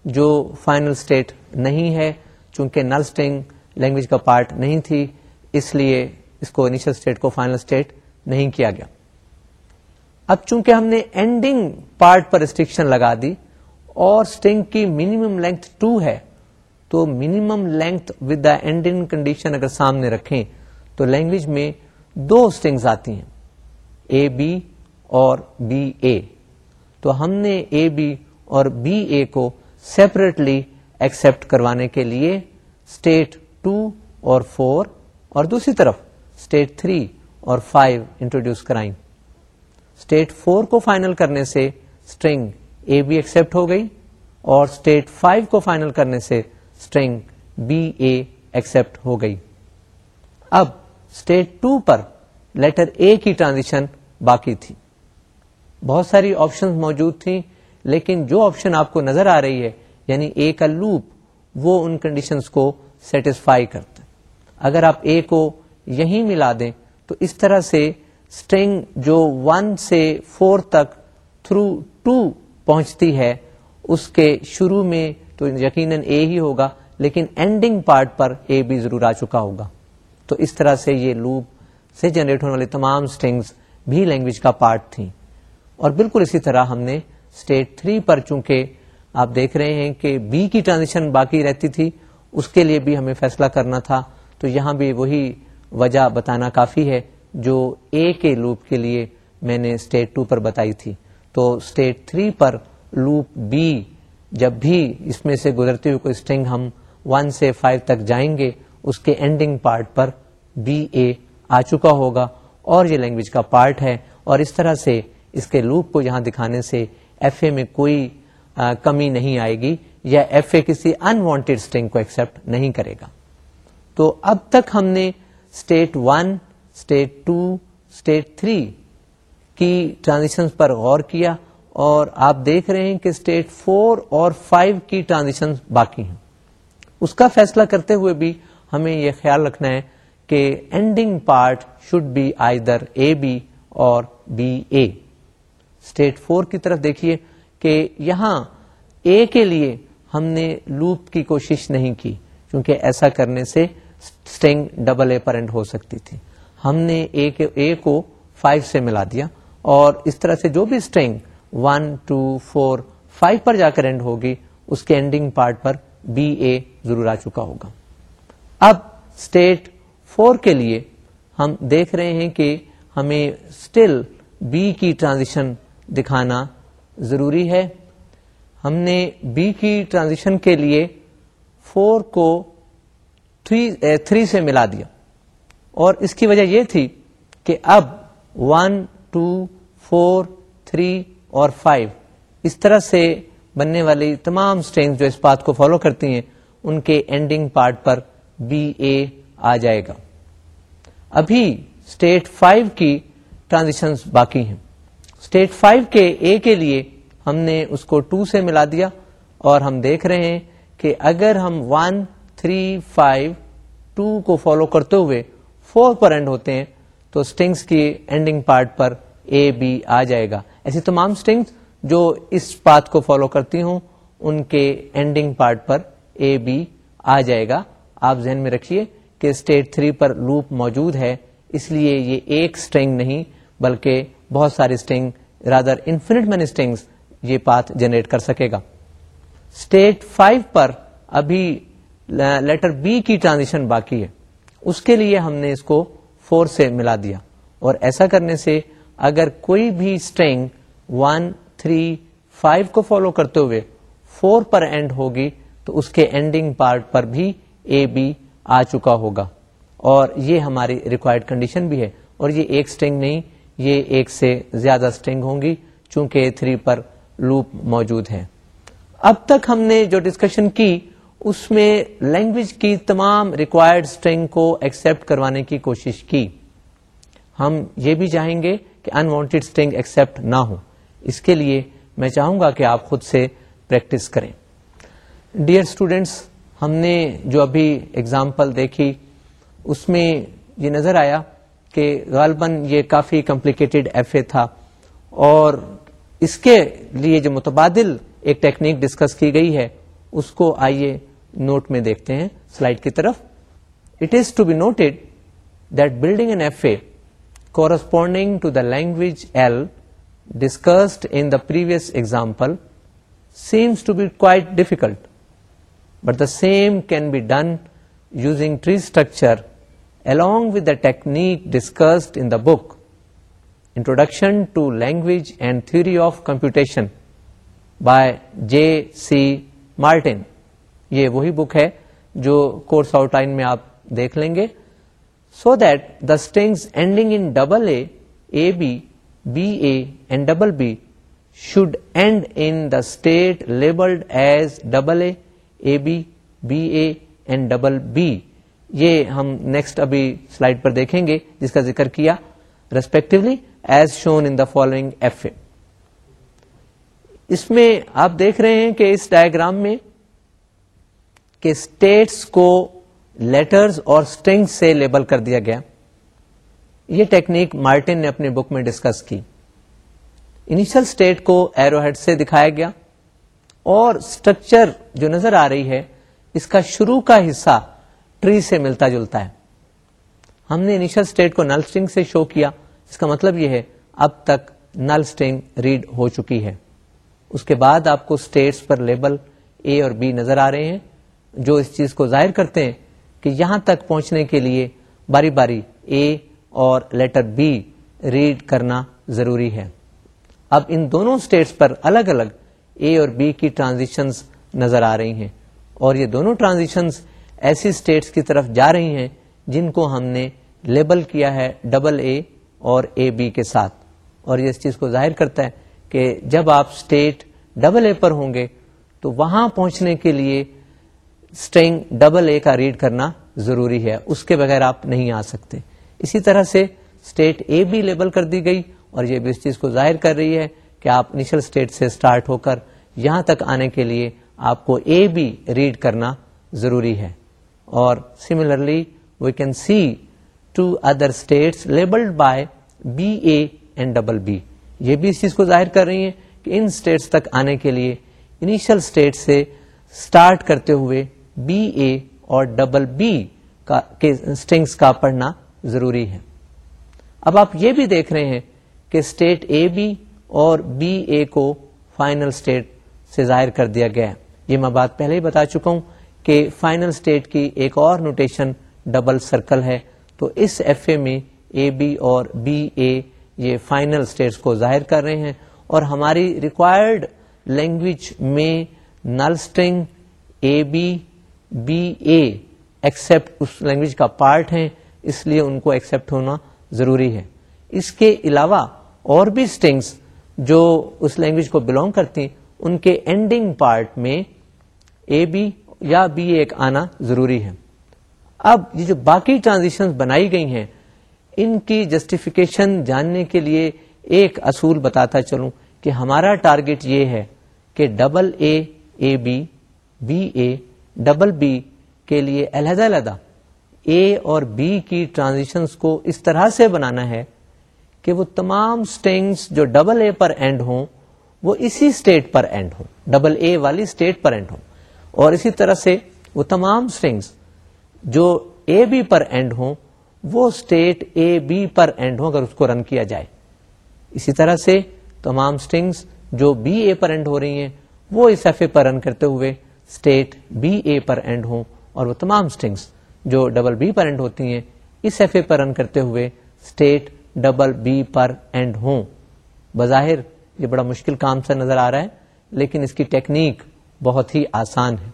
S1: جو فائنل اسٹیٹ نہیں ہے، چونکہ نل اسٹنگ لینگویج کا پارٹ نہیں تھی، اس لیے اس کو انیشل اسٹیٹ کو فائنل اسٹیٹ نہیں کیا گیا۔ اب چونکہ ہم نے اینڈنگ پارٹ پر ریسٹرکشن لگا دی اور اسٹنگ کی منیمم لینتھ ٹو ہے، تو minimum length with the ending condition اگر سامنے رکھیں، تو لینگویج میں دو اسٹنگز آتی ہیں۔ اے بی اور بی اے تو ہم نے اے بی اور بی اے کو سیپریٹلی ایکسپٹ کروانے کے لیے اسٹیٹ ٹو اور فور اور دوسری طرف اسٹیٹ تھری اور فائیو انٹروڈیوس کرائیں۔ اسٹیٹ فور کو فائنل کرنے سے اسٹرنگ اے بی ایکسپٹ ہو گئی اور اسٹیٹ فائیو کو فائنل کرنے سے اسٹرنگ بی اے ایکسپٹ ہو گئی۔ اب اسٹیٹ ٹو پر لیٹر اے کی ٹرانزیشن باقی تھی۔ بہت ساری آپشن موجود تھیں، لیکن جو آپشن آپ کو نظر آ رہی ہے یعنی اے کا لوپ وہ ان کنڈیشنز کو سیٹسفائی کرتا ہے۔ اگر آپ اے کو یہیں ملا دیں، تو اس طرح سے اسٹرنگ جو ون سے فور تک تھرو ٹو پہنچتی ہے، اس کے شروع میں تو یقیناً اے ہی ہوگا، لیکن اینڈنگ پارٹ پر اے بھی ضرور آ چکا ہوگا۔ تو اس طرح سے یہ لوپ سے جنریٹ ہونے والی تمام اسٹنگس بھی لینگویج کا پارٹ تھیں۔ اور بالکل اسی طرح ہم نے اسٹیٹ تھری پر چونکہ آپ دیکھ رہے ہیں کہ بی کی ٹرانزیشن باقی رہتی تھی، اس کے لیے بھی ہمیں فیصلہ کرنا تھا۔ تو یہاں بھی وہی وجہ بتانا کافی ہے جو اے کے لوپ کے لیے میں نے اسٹیٹ ٹو پر بتائی تھی۔ تو اسٹیٹ تھری پر لوپ بی جب بھی اس میں سے گزرتے ہوئے کوئی اسٹنگ ہم ون سے فائیو تک جائیں گے، اس کے اینڈنگ پارٹ پر بی اے آ چکا ہوگا۔ اور یہ لینگویج کا پارٹ ہے۔ اور اس طرح سے اس کے لوپ کو یہاں دکھانے سے ایف اے میں کوئی آ, کمی نہیں آئے گی یا ایف اے کسی انوانٹیڈ اسٹنگ کو ایکسپٹ نہیں کرے گا۔ تو اب تک ہم نے state one state two state three کی ٹرانزیشن پر غور کیا اور آپ دیکھ رہے ہیں کہ اسٹیٹ فور اور فائیو کی ٹرانزیشن باقی ہیں۔ اس کا فیصلہ کرتے ہوئے بھی ہمیں یہ خیال رکھنا ہے کہ ending part should be either A B or B A state four کی طرف دیکھیے کہ یہاں اے کے لیے ہم نے لوپ کی کوشش نہیں کی کیونکہ ایسا کرنے سے اسٹنگ ڈبل اے پر اینڈ ہو سکتی تھی۔ ہم نے اے کے، اے کو فائیو سے ملا دیا اور اس طرح سے جو بھی string one, two, four, five پر جا کر اینڈ ہوگی، اس کے اینڈنگ پارٹ پر بی اے ضرور آ چکا ہوگا۔ اب اسٹیٹ فور کے لیے ہم دیکھ رہے ہیں کہ ہمیں اسٹل بی کی ٹرانزیشن دکھانا ضروری ہے۔ ہم نے بی کی ٹرانزیشن کے لیے فور کو تھری eh, سے ملا دیا۔ اور اس کی وجہ یہ تھی کہ اب ون ٹو فور تھری اور فائیو اس طرح سے بننے والی تمام اسٹرینگ جو اس بات کو فالو کرتی ہیں، ان کے اینڈنگ پارٹ پر بی اے آ جائے گا۔ ابھی اسٹیٹ فائیو کی ٹرانزیشن باقی ہیں۔ اسٹیٹ فائیو کے اے کے لیے ہم نے اس کو ٹو سے ملا دیا اور ہم دیکھ رہے ہیں کہ اگر ہم ون تھری فائیو ٹو کو فالو کرتے ہوئے فور پر اینڈ ہوتے ہیں تو اسٹنگس کی اینڈنگ پارٹ پر اے بی آ جائے گا۔ ایسی تمام اسٹنگس جو اس پاتھ کو فالو کرتی ہوں، ان کے اینڈنگ پارٹ پر اے بی آ جائے گا۔ آپ ذہن میں رکھیے کہ اسٹیٹ تھری پر لوپ موجود ہے، اس لیے یہ ایک اسٹنگ نہیں، بلکہ بہت ساری string rather infinite many strings یہ پاتھ جنریٹ کر سکے گا۔ اسٹیٹ فائیو پر ابھی لیٹر بی کی ٹرانزیشن باقی ہے۔ اس کے لیے ہم نے اس کو فور سے ملا دیا۔ اور ایسا کرنے سے اگر کوئی بھی اسٹرنگ ون تھری فائیو کو فالو کرتے ہوئے فور پر اینڈ ہوگی، تو اس کے اینڈنگ پارٹ پر بھی اے بی آ چکا ہوگا۔ اور یہ ہماری ریکوائرڈ کنڈیشن بھی ہے۔ اور یہ ایک اسٹنگ نہیں یہ ایک سے زیادہ اسٹنگ ہوں گی چونکہ تھری پر لوپ موجود ہے اب تک ہم نے جو ڈسکشن کی، اس میں لینگویج کی تمام ریکوائرڈ اسٹرنگ کو ایکسپٹ کروانے کی کوشش کی۔ ہم یہ بھی چاہیں گے کہ انوانٹیڈ اسٹرنگ ایکسپٹ نہ ہو اس کے لیے میں چاہوں گا کہ آپ خود سے پریکٹس کریں۔ ڈیئر اسٹوڈینٹس ہم نے جو ابھی اگزامپل دیکھی، اس میں یہ نظر آیا کہ غالباً یہ کافی کمپلیکیٹڈ ایف اے تھا اور اس کے لیے جو متبادل ایک ٹیکنیک ڈسکس کی گئی ہے، اس کو آئیے نوٹ میں دیکھتے ہیں سلائڈ کی طرف۔ It is to be noted that building N F A corresponding to the language L discussed in the previous example seems to be quite difficult but the same can be done using tree structure along with the technique discussed in the book Introduction to Language and Theory of Computation by J. C. Martin. یہ وہی بک ہے جو کورس آؤٹ لائن میں آپ دیکھ لیں گے so that the strings ending in double A A B B A and double B should end in the state labeled as double A A B B A and double B یہ ہم نیکسٹ ابھی سلائڈ پر دیکھیں گے جس کا ذکر کیا respectively as shown in the following FA اے اس میں آپ دیکھ رہے ہیں کہ اس ڈائگرام میں کہ اسٹیٹس کو لیٹرز اور اسٹنگ سے لیبل کر دیا گیا. یہ ٹیکنیک مارٹن نے اپنے بک میں ڈسکس کی. انیشل اسٹیٹ کو ایرو ہیڈ سے دکھایا گیا اور اسٹرکچر جو نظر آ رہی ہے، اس کا شروع کا حصہ ٹری سے ملتا جلتا ہے۔ ہم نے انیشل اسٹیٹ کو نل اسٹنگ سے شو کیا۔ اس کا مطلب یہ ہے، اب تک نل اسٹنگ ریڈ ہو چکی ہے۔ اس کے بعد آپ کو اسٹیٹس پر لیبل اے اور بی نظر آ رہے ہیں۔ جو اس چیز کو ظاہر کرتے ہیں کہ یہاں تک پہنچنے کے لیے باری باری اے اور لیٹر بی ریڈ کرنا ضروری ہے۔ اب ان دونوں اسٹیٹس پر الگ الگ اے اور بی کی ٹرانزیشنز نظر آ رہی ہیں۔ اور یہ دونوں ٹرانزیشنز ایسی اسٹیٹس کی طرف جا رہی ہیں جن کو ہم نے لیبل کیا ہے ڈبل اے اور اے بی کے ساتھ۔ اور یہ اس چیز کو ظاہر کرتا ہے کہ جب آپ اسٹیٹ ڈبل اے پر ہوں گے تو وہاں پہنچنے کے لیے اسٹرنگ ڈبل اے کا ریڈ کرنا ضروری ہے۔ اس کے بغیر آپ نہیں آ سکتے۔ اسی طرح سے اسٹیٹ اے بی لیبل کر دی گئی اور یہ بھی اس چیز کو ظاہر کر رہی ہے کہ آپ انیشل اسٹیٹ سے اسٹارٹ ہو کر یہاں تک آنے کے لیے آپ کو اے بی ریڈ کرنا ضروری ہے۔ اور similarly we can see to other states labeled by B A and double B یہ بھی اس چیز کو ظاہر کر رہی ہیں کہ ان اسٹیٹس تک آنے کے لیے انیشل اسٹیٹ سے اسٹارٹ کرتے ہوئے بی اے اور ڈبل بی کا اسٹنگس کا پڑھنا ضروری ہے۔ اب آپ یہ بھی دیکھ رہے ہیں کہ اسٹیٹ اے بی اور بی اے کو فائنل اسٹیٹ سے ظاہر کر دیا گیا ہے۔ یہ میں بات پہلے ہی بتا چکا ہوں۔ کہ فائنل اسٹیٹ کی ایک اور نوٹیشن ڈبل سرکل ہے۔ تو اس ایف اے میں اے بی اور بی اے یہ فائنل اسٹیٹس کو ظاہر کر رہے ہیں۔ اور ہماری ریکوائرڈ لینگویج میں null string A B B A accept us language کا پارٹ ہے اس لیے ان کو ایکسپٹ ہونا ضروری ہے۔ اس کے علاوہ اور بھی اسٹنگس جو اس لینگویج کو بلونگ کرتی ان کے اینڈنگ پارٹ میں اے بی یا بی ایک آنا ضروری ہے۔ اب یہ جو باقی ٹرانزیشن بنائی گئی ہیں، ان کی جسٹیفیکیشن جاننے کے لیے ایک اصول بتاتا چلوں کہ ہمارا ٹارگٹ یہ ہے کہ double A A B B A double B کے لیے علیحدہ علیحدہ اے اور بی کی ٹرانزیشنز کو اس طرح سے بنانا ہے کہ وہ تمام اسٹینگس جو ڈبل اے پر اینڈ ہوں، وہ اسی اسٹیٹ پر اینڈ ہوں ڈبل اے والی اسٹیٹ پر اینڈ ہوں۔ اور اسی طرح سے وہ تمام اسٹرنگس جو اے بی پر اینڈ ہوں، وہ اسٹیٹ اے بی پر اینڈ ہوں اگر اس کو رن کیا جائے۔ اسی طرح سے تمام اسٹرنگس جو بی اے پر اینڈ ہو رہی ہیں، وہ اس ایف اے پر رن کرتے ہوئے اسٹیٹ بی اے پر اینڈ ہوں اور وہ تمام اسٹرنگس جو ڈبل بی پر اینڈ ہوتی ہیں، اس ایف اے پر رن کرتے ہوئے اسٹیٹ ڈبل بی پر اینڈ ہوں۔ بظاہر یہ بڑا مشکل کام سے نظر آ رہا ہے، لیکن اس کی ٹیکنیک بہت ہی آسان ہے۔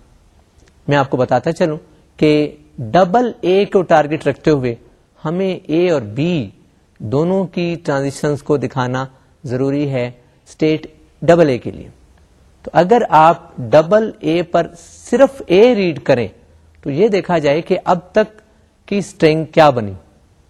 S1: میں آپ کو بتاتا چلوں کہ ڈبل اے کو ٹارگٹ رکھتے ہوئے ہمیں اے اور بی دونوں کی ٹرانزیشنز کو دکھانا ضروری ہے اسٹیٹ ڈبل اے کے لیے۔ تو اگر آپ ڈبل اے پر صرف اے ریڈ کریں تو یہ دیکھا جائے کہ اب تک کی اسٹرنگ کیا بنی۔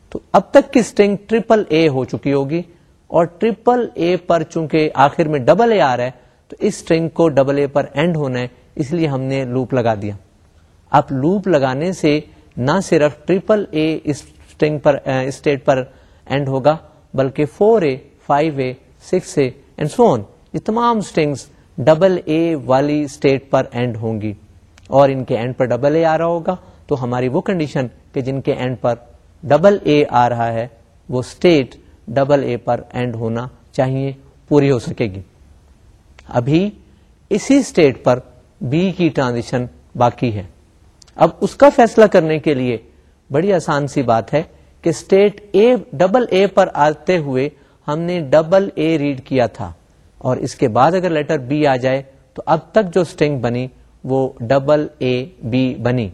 S1: تو اب تک کی اسٹرنگ ٹریپل اے ہو چکی ہوگی اور ٹریپل اے پر چونکہ آخر میں ڈبل اے آ رہا ہے تو اس اسٹرنگ کو ڈبل اے پر اینڈ ہونا ہے، اس لیے ہم نے لوپ لگا دیا۔ اب لوپ لگانے سے نہ صرف ٹریپل اے اسٹرنگ پر اسٹیٹ پر اینڈ ہوگا، بلکہ four A five A six A and so on یہ تمام اسٹرنگس ڈبل اے والی اسٹیٹ پر اینڈ ہوں گی۔ اور ان کے اینڈ پر ڈبل اے آ رہا ہوگا، تو ہماری وہ کنڈیشن کہ جن کے اینڈ پر ڈبل اے آ رہا ہے، وہ اسٹیٹ ڈبل اے پر اینڈ ہونا چاہیے، پوری ہو سکے گی۔ ابھی اسی اسٹیٹ پر بی کی ٹرانزیشن باقی ہے۔ اب اس کا فیصلہ کرنے کے لیے بڑی آسان سی بات ہے کہ اسٹیٹ اے ڈبل اے پر آتے ہوئے ہم نے ڈبل اے ریڈ کیا تھا۔ اور اس کے بعد اگر لیٹر بی آ جائے تو اب تک جو اسٹرنگ بنی وہ ڈبل اے بی بنی۔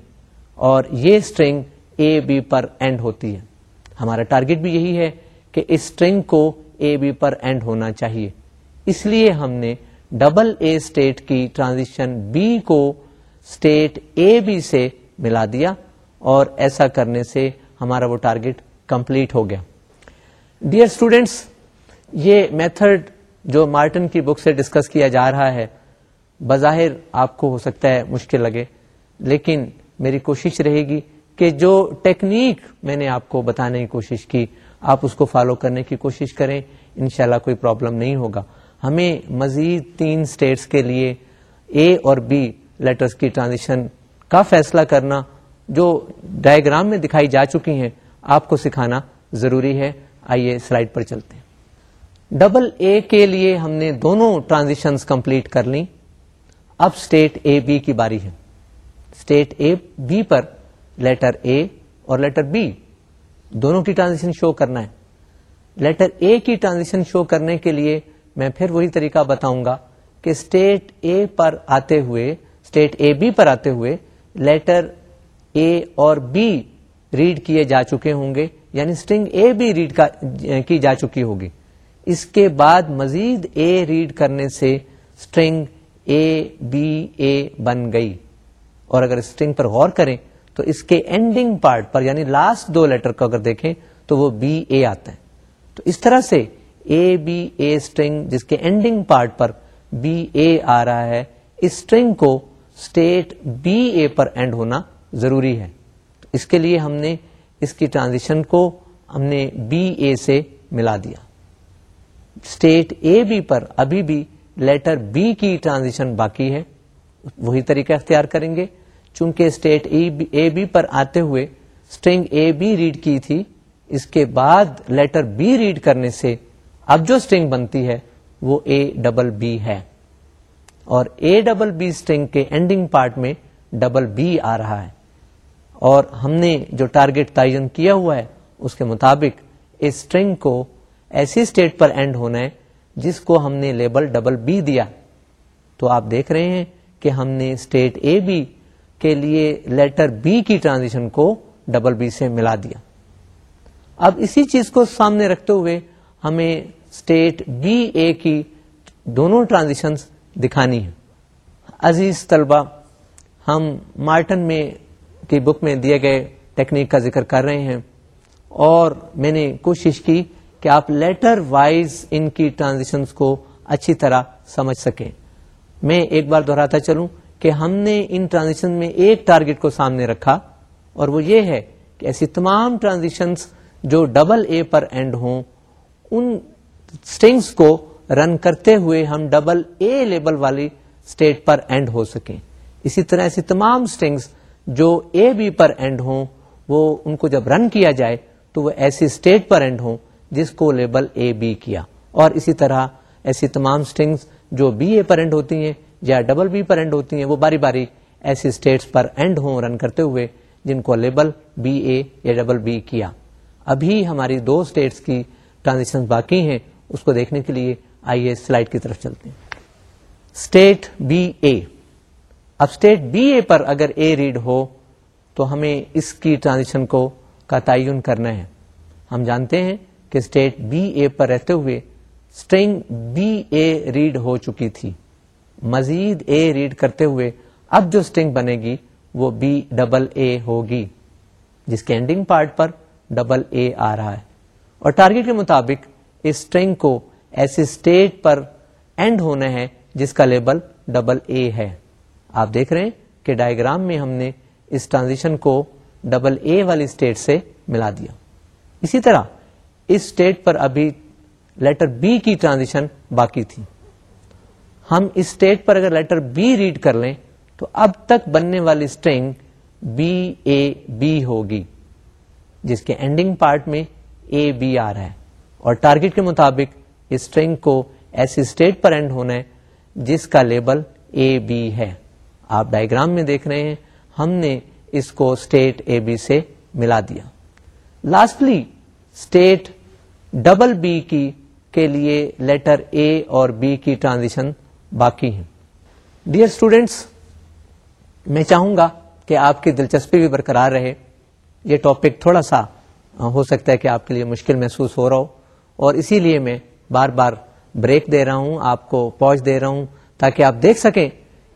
S1: اور یہ اسٹرنگ اے بی پر اینڈ ہوتی ہے۔ ہمارا ٹارگیٹ بھی یہی ہے کہ اس اسٹرنگ کو اے بی پر اینڈ ہونا چاہیے۔ اس لیے ہم نے ڈبل اے اسٹیٹ کی ٹرانزیشن بی کو اسٹیٹ اے بی سے ملا دیا اور ایسا کرنے سے ہمارا وہ ٹارگیٹ کمپلیٹ ہو گیا۔ ڈیئر اسٹوڈینٹس یہ میتھڈ جو مارٹن کی بک سے ڈسکس کیا جا رہا ہے، بظاہر آپ کو ہو سکتا ہے مشکل لگے، لیکن میری کوشش رہے گی کہ جو ٹیکنیک میں نے آپ کو بتانے کی کوشش کی، آپ اس کو فالو کرنے کی کوشش کریں، انشاءاللہ کوئی پرابلم نہیں ہوگا۔ ہمیں مزید تین اسٹیٹس کے لیے اے اور بی لیٹرز کی ٹرانزیشن کا فیصلہ کرنا جو ڈائگرام میں دکھائی جا چکی ہیں، آپ کو سکھانا ضروری ہے۔ آئیے سلائڈ پر چلتے ہیں۔ ڈبل اے کے لیے ہم نے دونوں ٹرانزیشن کمپلیٹ کر لی اب اسٹیٹ اے بی کی باری ہے۔ اسٹیٹ اے بی پر لیٹر اے اور لیٹر بی دونوں کی ٹرانزیشن شو کرنا ہے۔ لیٹر اے کی ٹرانزیشن شو کرنے کے لیے میں پھر وہی طریقہ بتاؤں گا کہ اسٹیٹ اے پر آتے ہوئے اسٹیٹ اے بی پر آتے ہوئے لیٹر اے اور بی ریڈ کیے جا چکے ہوں گے یعنی اسٹرنگ اے بی ریڈ کی جا چکی ہوگی۔ اس کے بعد مزید اے ریڈ کرنے سے اسٹرنگ اے بی اے بن گئی۔ اور اگر اسٹرنگ پر غور کریں تو اس کے اینڈنگ پارٹ پر یعنی لاسٹ دو لیٹر کو اگر دیکھیں تو وہ بی اے آتا ہے تو اس طرح سے اے بی اے اسٹرنگ جس کے اینڈنگ پارٹ پر بی اے آ رہا ہے، اس اسٹرنگ کو اسٹیٹ بی اے پر اینڈ ہونا ضروری ہے۔ اس کے لیے ہم نے اس کی ٹرانزیشن کو ہم نے بی اے سے ملا دیا۔ اسٹیٹ اے بی پر ابھی بھی لیٹر بی کی ٹرانزیشن باقی ہے۔ وہی طریقہ اختیار کریں گے۔ چونکہ اسٹیٹ اے بی پر آتے ہوئے اسٹرنگ اے بی ریڈ کی تھی، اس کے بعد لیٹر بی ریڈ کرنے سے اب جو اسٹرنگ بنتی ہے وہ اے ڈبل بی ہے اور اے ڈبل بی اسٹرنگ کے اینڈنگ پارٹ میں ڈبل بی آ رہا ہے اور ہم نے جو ٹارگیٹ تعین کیا ہوا ہے، اس کے مطابق اس اسٹرنگ کو ایسی اسٹیٹ پر اینڈ ہونا ہے جس کو ہم نے لیبل ڈبل بی دیا۔ تو آپ دیکھ رہے ہیں کہ ہم نے اسٹیٹ اے بی کے لیے لیٹر بی کی ٹرانزیشن کو ڈبل بی سے ملا دیا۔ اب اسی چیز کو سامنے رکھتے ہوئے ہمیں اسٹیٹ بی اے کی دونوں ٹرانزیشن دکھانی ہے عزیز طلبہ، ہم مارٹن میں کی بک میں دیے گئے ٹیکنیک کا ذکر کر رہے ہیں اور میں نے کوشش کی کہ آپ لیٹر وائز ان کی ٹرانزیشن کو اچھی طرح سمجھ سکیں۔ میں ایک بار دہراتا چلوں کہ ہم نے ان ٹرانزیکشن میں ایک ٹارگیٹ کو سامنے رکھا اور وہ یہ ہے کہ ایسی تمام ٹرانزیکشن جو ڈبل اے پر اینڈ ہوں ان اسٹنگس کو رن کرتے ہوئے ہم ڈبل اے لیبل والی اسٹیٹ پر اینڈ ہو سکیں۔ اسی طرح ایسی تمام اسٹنگس جو اے بی پر اینڈ ہوں، وہ ان کو جب رن کیا جائے تو وہ ایسی اسٹیٹ پر اینڈ ہوں جس کو لیبل اے بی کیا۔ اور اسی طرح ایسی تمام اسٹنگس جو بی اے پر اینڈ ہوتی ہیں یا ڈبل بی پر اینڈ ہوتی ہیں، وہ باری باری ایسی اسٹیٹس پر اینڈ ہوں رن کرتے ہوئے جن کو لیبل بی اے یا ڈبل بی کیا۔ ابھی ہماری دو اسٹیٹس کی ٹرانزیکشن باقی ہیں، اس کو دیکھنے کے لیے آئیے سلائڈ کی طرف چلتے ہیں۔ State B A. اب اسٹیٹ بی اے پر اگر اے ریڈ ہو، تو ہمیں اس کی ٹرانزیکشن کو کا تعین کرنا ہے۔ ہم جانتے ہیں کہ اسٹیٹ بی اے پر رہتے ہوئے اسٹرنگ بی اے ریڈ ہو چکی تھی۔ مزید اے ریڈ کرتے ہوئے اب جو اسٹرنگ بنے گی، وہ بی ڈبل اے ہوگی، جس کے اینڈنگ پارٹ پر ڈبل اے آ رہا ہے۔ اور ٹارگیٹ کے مطابق اس اسٹرنگ کو ایسی اسٹیٹ پر اینڈ ہونا ہے جس کا لیبل ڈبل اے ہے۔ آپ دیکھ رہے ہیں کہ ڈائگرام میں ہم نے اس ٹرانزیشن کو ڈبل اے والی اسٹیٹ سے ملا دیا۔ اسی طرح اس اسٹیٹ پر ابھی لیٹر بی کی ٹرانزیشن باقی تھی۔ ہم اس اسٹیٹ پر اگر لیٹر بی ریڈ کر لیں تو اب تک بننے والی اسٹرنگ بی اے بی ہوگی، جس کے اینڈنگ پارٹ میں اے بی آ رہا ہے اور ٹارگیٹ کے مطابق اسٹرنگ کو ایسی اسٹیٹ پر اینڈ ہونا ہے جس کا لیبل اے بی ہے۔ آپ ڈائگرام میں دیکھ رہے ہیں، ہم نے اس کو اسٹیٹ اے بی سے ملا دیا۔ لاسٹلی اسٹیٹ ڈبل بی کی کے لیے لیٹر اے اور بی کی ٹرانزیشن باقی ہیں۔ ڈیئر اسٹوڈینٹس میں چاہوں گا کہ آپ کی دلچسپی بھی برقرار رہے۔ یہ ٹاپک تھوڑا سا ہاں، ہو سکتا ہے کہ آپ کے لیے مشکل محسوس ہو رہا ہو۔ اور اسی لیے میں بار بار بریک دے رہا ہوں، آپ کو پوچھ دے رہا ہوں تاکہ آپ دیکھ سکیں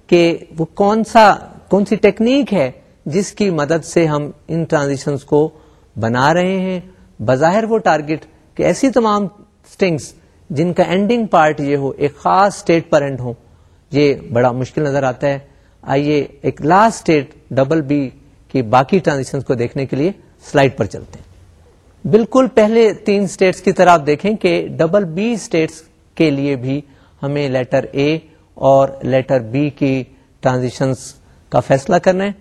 S1: کہ وہ کون سا، کون سی ٹیکنیک ہے جس کی مدد سے ہم ان ٹرانزیشنز کو بنا رہے ہیں۔ بظاہر وہ ٹارگٹ کہ ایسی تمام اسٹنگس جن کا اینڈنگ پارٹ یہ ہو، ایک خاص اسٹیٹ پر اینڈ ہو یہ بڑا مشکل نظر آتا ہے۔ آئیے ایک لاسٹ اسٹیٹ ڈبل بی کی باقی ٹرانزیکشن کو دیکھنے کے لیے سلائڈ پر چلتے ہیں۔ بالکل پہلے تین اسٹیٹس کی طرح آپ دیکھیں کہ ڈبل بی اسٹیٹس کے لیے بھی ہمیں لیٹر اے اور لیٹر بی کی ٹرانزیکشن کا فیصلہ کرنا ہے۔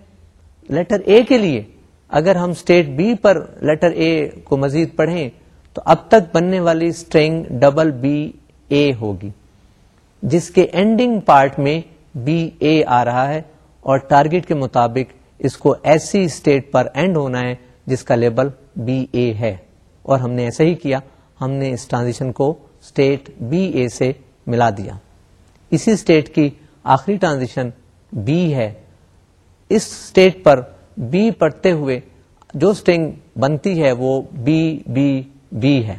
S1: لیٹر اے کے لیے اگر ہم اسٹیٹ بی پر لیٹر اے کو مزید پڑھیں تو اب تک بننے والی اسٹرنگ ڈبل بی اے ہوگی، جس کے اینڈنگ پارٹ میں بی اے آ رہا ہے اور ٹارگیٹ کے مطابق اس کو ایسی اسٹیٹ پر اینڈ ہونا ہے جس کا لیبل بی اے ہے۔ اور ہم نے ایسا ہی کیا، ہم نے اس ٹرانزیشن کو اسٹیٹ بی اے سے ملا دیا۔ اسی اسٹیٹ کی آخری ٹرانزیشن بی ہے۔ اس اسٹیٹ پر بی پڑھتے ہوئے جو اسٹنگ بنتی ہے وہ بی بی بی ہے۔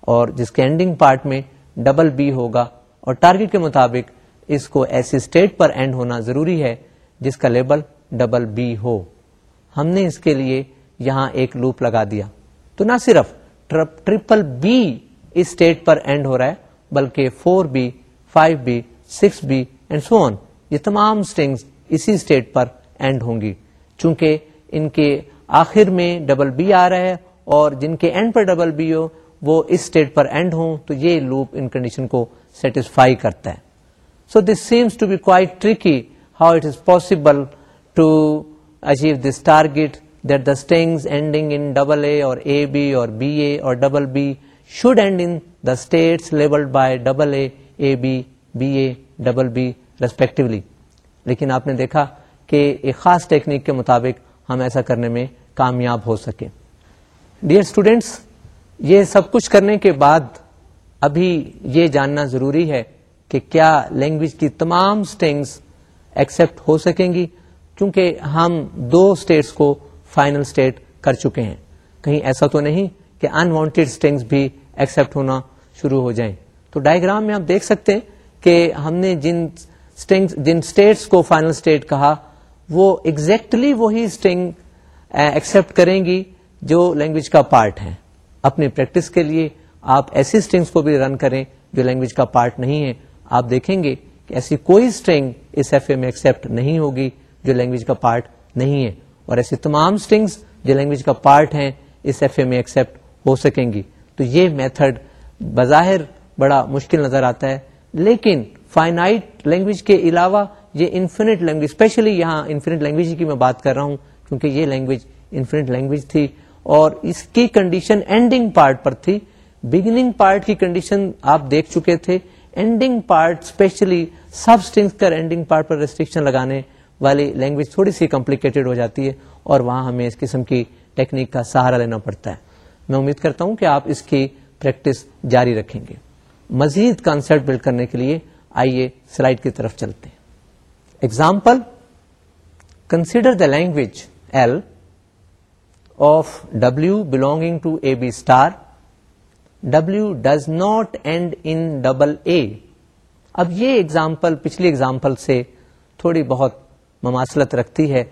S1: اور جس کے اینڈنگ پارٹ میں ڈبل بی ہوگا۔ اور ٹارگیٹ کے مطابق اس کو ایسی اسٹیٹ پر اینڈ ہونا ضروری ہے جس کا لیبل ڈبل بی ہو۔ ہم نے اس کے لیے یہاں ایک لوپ لگا دیا۔ تو نہ صرف ٹریپل بی اسٹیٹ پر اینڈ ہو رہا ہے، بلکہ four B five B six B and so on یہ تمام اسٹنگس اسی اسٹیٹ پر اینڈ ہوں گی۔ چونکہ ان کے آخر میں ڈبل بی آ رہا ہے اور جن کے اینڈ پر ڈبل بی ہو، وہ اس اسٹیٹ پر اینڈ ہوں، تو یہ لوپ ان کنڈیشن کو سیٹسفائی کرتا ہے۔ So this seems to be quite tricky how it is possible to achieve this target that the strings ending in double A or A B or B A or double B should end in the states labelled by double A A B B A double B respectively لیکن آپ نے دیکھا کہ ایک خاص ٹیکنیک کے مطابق ہم ایسا کرنے میں کامیاب ہو سکے ڈیئر اسٹوڈینٹس یہ سب کچھ کرنے کے بعد ابھی یہ جاننا ضروری ہے کہ کیا لینگویج کی تمام اسٹینگس ایکسپٹ ہو سکیں گی؟ کیونکہ ہم دو اسٹیٹس کو فائنل اسٹیٹ کر چکے ہیں۔ کہیں ایسا تو نہیں کہ انوانٹیڈ اسٹینگس بھی ایکسپٹ ہونا شروع ہو جائیں۔ تو ڈائگرام میں آپ دیکھ سکتے ہیں کہ ہم نے جن جن اسٹیٹس کو فائنل اسٹیٹ کہا، وہ ایگزیکٹلی وہی اسٹنگ ایکسپٹ کریں گی جو لینگویج کا پارٹ ہے۔ اپنی پریکٹس کے لیے آپ ایسی اسٹرنگس کو بھی رن کریں جو لینگویج کا پارٹ نہیں ہے۔ آپ دیکھیں گے کہ ایسی کوئی اسٹرنگ اس ایف اے میں ایکسپٹ نہیں ہوگی جو لینگویج کا پارٹ نہیں ہے۔ اور ایسی تمام اسٹرنگس جو لینگویج کا پارٹ ہیں، اس ایف اے میں ایکسپٹ ہو سکیں گی۔ تو یہ میتھڈ بظاہر بڑا مشکل نظر آتا ہے۔ لیکن فائنائٹ لینگویج کے علاوہ یہ انفینٹ لینگویج اسپیشلی یہاں انفینٹ لینگویج کی میں بات کر رہا ہوں، کیونکہ یہ لینگویج انفینٹ لینگویج تھی۔ اور اس کی کنڈیشن اینڈنگ پارٹ پر تھی۔ بگننگ پارٹ کی کنڈیشن آپ دیکھ چکے تھے۔ Ending part especially substring کر اینڈنگ پارٹ پر ریسٹرکشن لگانے۔ والی لینگویج تھوڑی سی کمپلیکیٹڈ ہو جاتی ہے اور وہاں ہمیں اس قسم کی ٹیکنیک کا سہارا لینا پڑتا ہے۔ میں امید کرتا ہوں کہ آپ اس کی پریکٹس جاری رکھیں گے۔ مزید کانسپٹ بلڈ کرنے کے لیے آئیے سلائڈ کی طرف چلتے ہیں۔ Example consider the language L of W belonging to A B star W does not end in double A اب یہ ایگزامپل پچھلی ایگزامپل سے تھوڑی بہت مماثلت رکھتی ہے،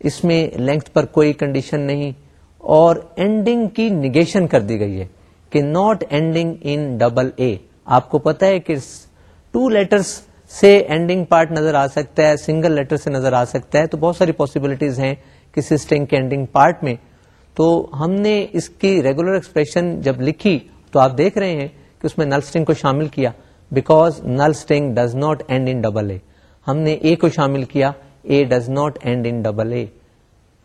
S1: اس میں لینتھ پر کوئی کنڈیشن نہیں، اور اینڈنگ کی نگیشن کر دی گئی ہے کہ not ending in double A آپ کو پتا ہے کہ ٹو لیٹرس سے اینڈنگ پارٹ نظر آ سکتا ہے سنگل لیٹر سے نظر آ سکتا ہے، تو بہت ساری پاسبلٹیز ہیں کسی اسٹنگ کے اینڈنگ پارٹ میں۔ تو ہم نے اس کی ریگولر ایکسپریشن جب لکھی تو آپ دیکھ رہے ہیں کہ اس میں نل اسٹنگ کو شامل کیا because null string does not end in double A ہم نے اے کو شامل کیا A does not end in double A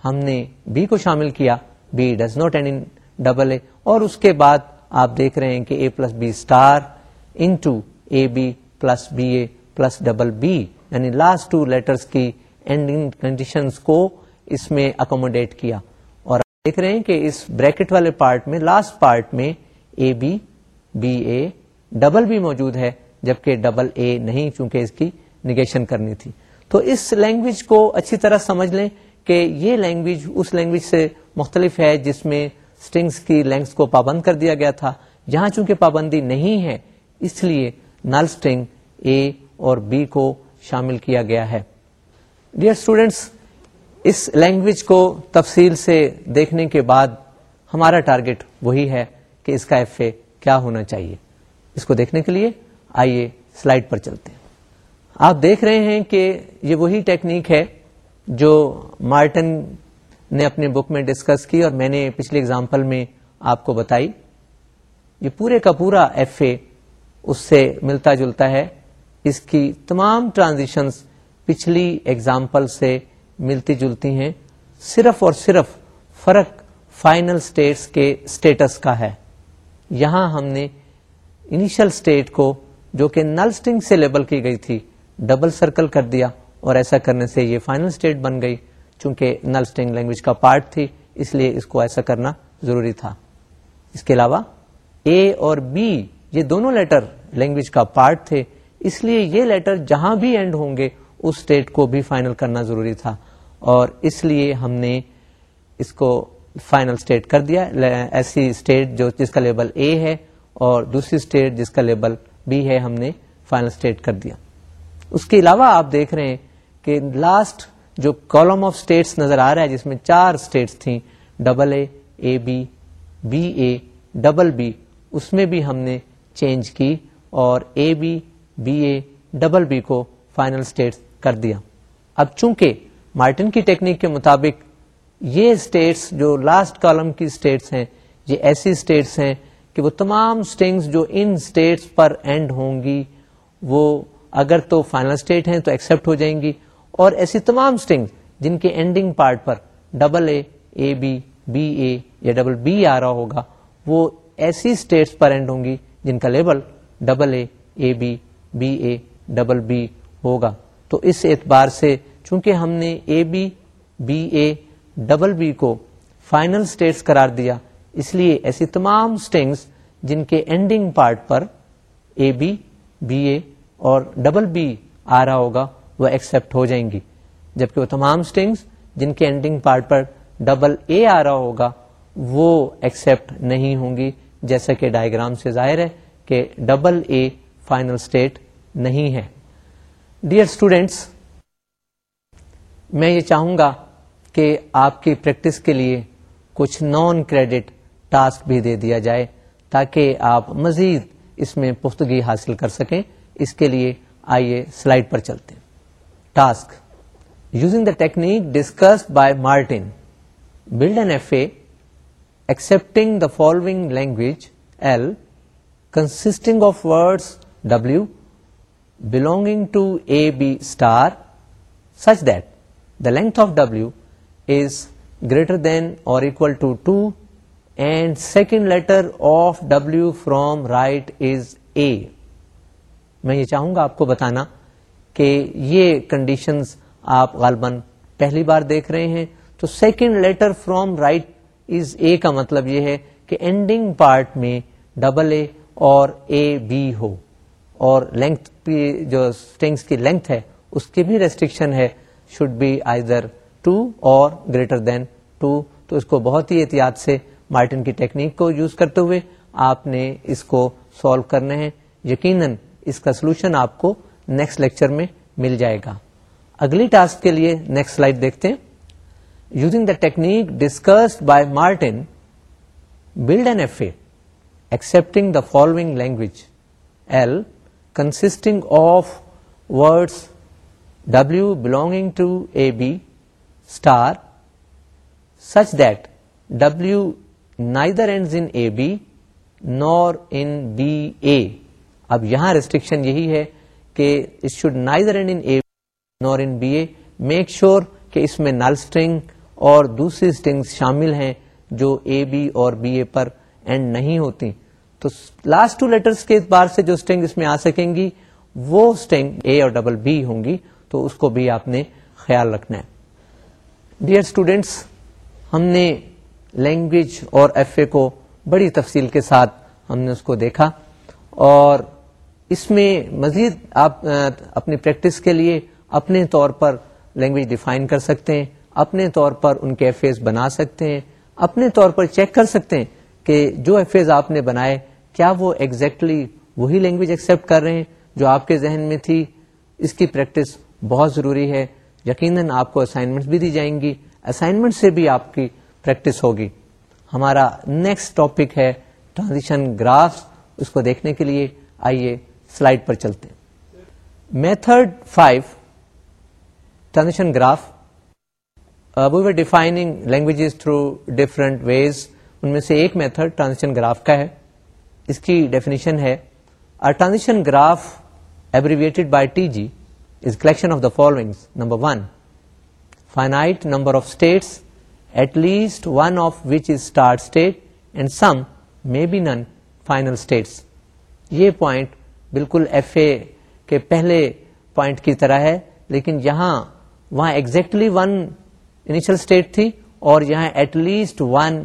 S1: ہم نے بی کو شامل کیا. B does not end in double A اور اس کے بعد آپ دیکھ رہے ہیں کہ A plus B star into A B plus B A plus double B یعنی لاسٹ ٹو لیٹرس کی اینڈنگ کنڈیشنز کو اس میں اکوموڈیٹ کیا. اور آپ دیکھ رہے ہیں کہ اس بریکٹ والے پارٹ میں لاسٹ پارٹ میں A B B A double بھی موجود ہے، جبکہ ڈبل اے نہیں چونکہ اس کی نگیشن کرنی تھی. تو اس لینگویج کو اچھی طرح سمجھ لیں کہ یہ لینگویج اس لینگویج سے مختلف ہے جس میں اسٹنگس کی لینگس کو پابند کر دیا گیا تھا۔ جہاں چونکہ پابندی نہیں ہے، اس لیے نل اسٹنگ اے اور بی کو شامل کیا گیا ہے۔ ڈیئر اسٹوڈینٹس اس لینگویج کو تفصیل سے دیکھنے کے بعد ہمارا ٹارگیٹ وہی ہے کہ اس کا ایف اے کیا ہونا چاہیے۔ اس کو دیکھنے کے لیے آئیے سلائڈ پر چلتے ہیں۔ آپ دیکھ رہے ہیں کہ یہ وہی ٹیکنیک ہے جو مارٹن نے اپنے بک میں ڈسکس کی اور میں نے پچھلی اگزامپل میں آپ کو بتائی۔ یہ پورے کا پورا ایف اے اس سے ملتا جلتا ہے۔ اس کی تمام ٹرانزیشنز پچھلی ایگزامپل سے ملتی جلتی ہیں۔ صرف اور صرف فرق فائنل اسٹیٹس کے اسٹیٹس کا ہے۔ یہاں ہم نے انیشل اسٹیٹ کو جو کہ نل اسٹنگ سے لیبل کی گئی تھی ڈبل سرکل کر دیا اور ایسا کرنے سے یہ فائنل اسٹیٹ بن گئی، چونکہ نل اسٹنگ لینگویج کا پارٹ تھی، اس لیے اس کو ایسا کرنا ضروری تھا۔ اس کے علاوہ اے اور بی یہ دونوں لیٹر لینگویج کا پارٹ تھے، اس لیے یہ لیٹر جہاں بھی اینڈ ہوں گے، اس اسٹیٹ کو بھی فائنل کرنا ضروری تھا۔ اور اس لیے ہم نے اس کو فائنل اسٹیٹ کر دیا۔ ایسی اسٹیٹ جو جس کا لیبل اے ہے اور دوسری اسٹیٹ جس کا لیبل بی ہے، ہم نے فائنل اسٹیٹ کر دیا۔ اس کے علاوہ آپ دیکھ رہے ہیں کہ لاسٹ جو کالم آف اسٹیٹس نظر آ رہا ہے، جس میں چار اسٹیٹس تھیں double A A B B A double B اس میں بھی ہم نے چینج کی اور A B B A double B کو فائنل اسٹیٹ کر دیا۔ اب چونکہ مارٹن کی ٹیکنیک کے مطابق یہ اسٹیٹس جو لاسٹ کالم کی اسٹیٹس ہیں، یہ ایسی اسٹیٹس ہیں کہ وہ تمام اسٹنگس جو ان اسٹیٹس پر اینڈ ہوں گی، وہ اگر تو فائنل اسٹیٹ ہیں تو ایکسپٹ ہو جائیں گی اور ایسی تمام اسٹنگ جن کے ending part per double A A B B A یا ڈبل بی آ رہا ہوگا، وہ ایسی اسٹیٹس پر اینڈ ہوں گی جن کا label double A A B B A double B ہوگا۔ تو اس اعتبار سے چونکہ ہم نے A B B A double B کو فائنل اسٹیٹس قرار دیا، اس لیے ایسی تمام اسٹنگس جن کے اینڈنگ پارٹ پر اے بی بی اے اور ڈبل بی آ رہا ہوگا، وہ ایکسپٹ ہو جائیں گی۔ جبکہ وہ تمام اسٹنگس جن کے اینڈنگ پارٹ پر ڈبل اے آ رہا ہوگا، وہ ایکسپٹ نہیں ہوں گی۔ جیسا کہ ڈائگرام سے ظاہر ہے کہ ڈبل اے فائنل اسٹیٹ نہیں ہے۔ ڈیئر اسٹوڈینٹس میں یہ چاہوں گا کہ آپ کی پریکٹس کے لیے کچھ نان کریڈٹ ٹاسک بھی دے دیا جائے تاکہ آپ مزید اس میں پختگی حاصل کر سکیں۔ اس کے لیے آئیے سلائڈ پر چلتے task. Using the technique discussed by Martin, build N F A accepting the following language, L consisting of words W belonging to A B star such that the length of W is greater than or equal to two, and second letter of W from right is A. میں یہ چاہوں گا آپ کو بتانا کہ یہ کنڈیشنز آپ غالباً پہلی بار دیکھ رہے ہیں تو second letter from right is A کا مطلب یہ ہے کہ اینڈنگ پارٹ میں ڈبل اے اور اے بی ہو اور لینتھ جو اسٹنگس کی لینتھ ہے اس کی بھی ریسٹرکشن ہے should be either two or greater than two تو اس کو بہت ہی احتیاط سے مارٹن کی ٹیکنیک کو یوز کرتے ہوئے آپ نے اس کو سالو کرنے ہیں یقیناً اس کا سولوشن آپ کو نیکسٹ لیکچر میں مل جائے گا۔ اگلی ٹاسک کے لیے نیکسٹ سلائڈ دیکھتے ہیں۔ Using the technique discussed by Martin build N F A accepting the following language L consisting of words W belonging to A B star such that W neither ends in A B nor in B A اب یہاں ریسٹرکشن یہی ہے کہ it should neither end in A nor in B A make sure کہ اس میں نل اسٹنگ اور دوسری اسٹنگ شامل ہیں جو اے بی اور بی اے پر اینڈ نہیں ہوتی. تو لاسٹ ٹو لیٹرس کے اعتبار سے جو اسٹنگ اس میں آ سکیں گی، وہ اسٹنگ اے اور ڈبل بی ہوں گی. تو اس کو بھی آپ نے خیال رکھنا ہے. ڈیئر اسٹوڈینٹس ہم نے لینگویج اور ایف اے کو بڑی تفصیل کے ساتھ ہم نے اس کو دیکھا اور اس میں مزید آپ اپنی پریکٹس کے لیے اپنے طور پر لینگویج ڈیفائن کر سکتے ہیں، اپنے طور پر ان کے ایف ایز بنا سکتے ہیں، اپنے طور پر چیک کر سکتے ہیں کہ جو ایف ایز آپ نے بنائے، کیا وہ ایگزیکٹلی وہی لینگویج ایکسپٹ کر رہے ہیں جو آپ کے ذہن میں تھی؟ اس کی پریکٹس بہت ضروری ہے۔ یقیناً آپ کو اسائنمنٹس بھی دی جائیں گی۔ اسائنمنٹ سے بھی آپ کی پریکٹس ہوگی۔ ہمارا نیکسٹ ٹاپک ہے ٹرانزیشن گراف اس کو دیکھنے کے لیے آئیے۔ سلائڈ پر چلتے method five, transition graph we were defining languages through different ways ان میں سے ایک میتھڈ ٹرانزیشن گراف کا ہے۔ اس کی ڈیفینیشن ہے۔ Transition graph abbreviated by T G is collection of the following number one finite number of states at least one of which is start state and some may be non final states یہ پوائنٹ بالکل ایف اے کے پہلے پوائنٹ کی طرح ہے، لیکن یہاں، وہاں ایگزیکٹلی ون انیشل اسٹیٹ تھی اور یہاں at least one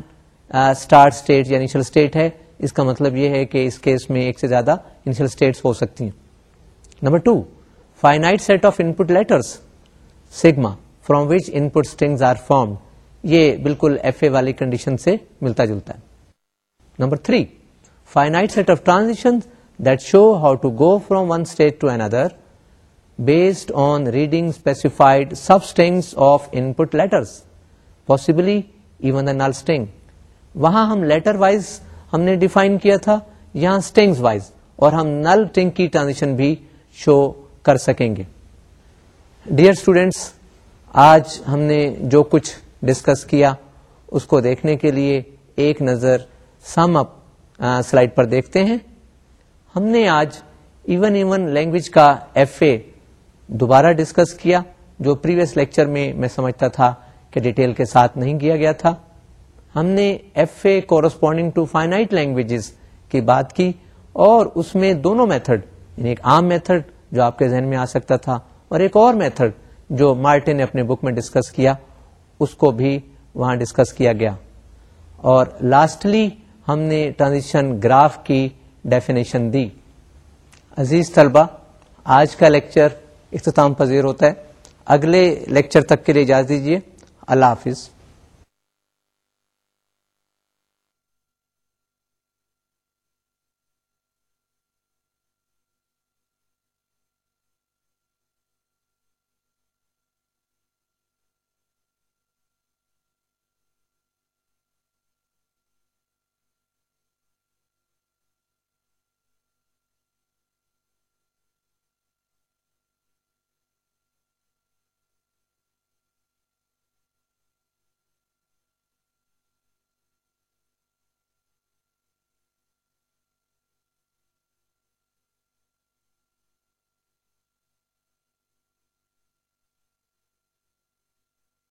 S1: start state یا انیشل اسٹیٹ ہے۔ اس کا مطلب یہ ہے کہ اس کیس میں ایک سے زیادہ انیشل اسٹیٹس ہو سکتی ہیں۔ Number two finite set of input letters sigma from which input strings are formed یہ بالکل ایف اے والی کنڈیشن سے ملتا جلتا ہے۔ Number three finite set of transaction that show how to go from one state to another based on reading specified substrings of input letters possibly even the null string وہاں ہم لیٹر وائز ہم نے ڈیفائن کیا تھا، یہاں اسٹنگس وائز اور ہم نل ٹنگ کی ٹرانزیکشن بھی شو کر سکیں گے۔ ڈیئر اسٹوڈینٹس آج ہم نے جو کچھ ڈسکس کیا، اس کو دیکھنے کے لیے ایک نظر سم اپ سلائڈ پر دیکھتے ہیں۔ ہم نے آج ایون ایون لینگویج کا ایف اے دوبارہ ڈسکس کیا، جو پریویس لیکچر میں میں سمجھتا تھا کہ ڈیٹیل کے ساتھ نہیں کیا گیا تھا۔ ہم نے F A corresponding to finite languages کی بات کی اور اس میں دونوں میتھڈ یعنی ایک عام میتھڈ جو آپ کے ذہن میں آ سکتا تھا اور ایک اور میتھڈ جو مارٹن نے اپنے بک میں ڈسکس کیا، اس کو بھی وہاں ڈسکس کیا گیا۔ اور لاسٹلی ہم نے ٹرانزیشن گراف کی ڈیفینیشن دی. عزیز طلبہ، آج کا لیکچر اختتام پذیر ہوتا ہے۔ اگلے لیکچر تک کے لیے اجازت دیجیے اللہ حافظ۔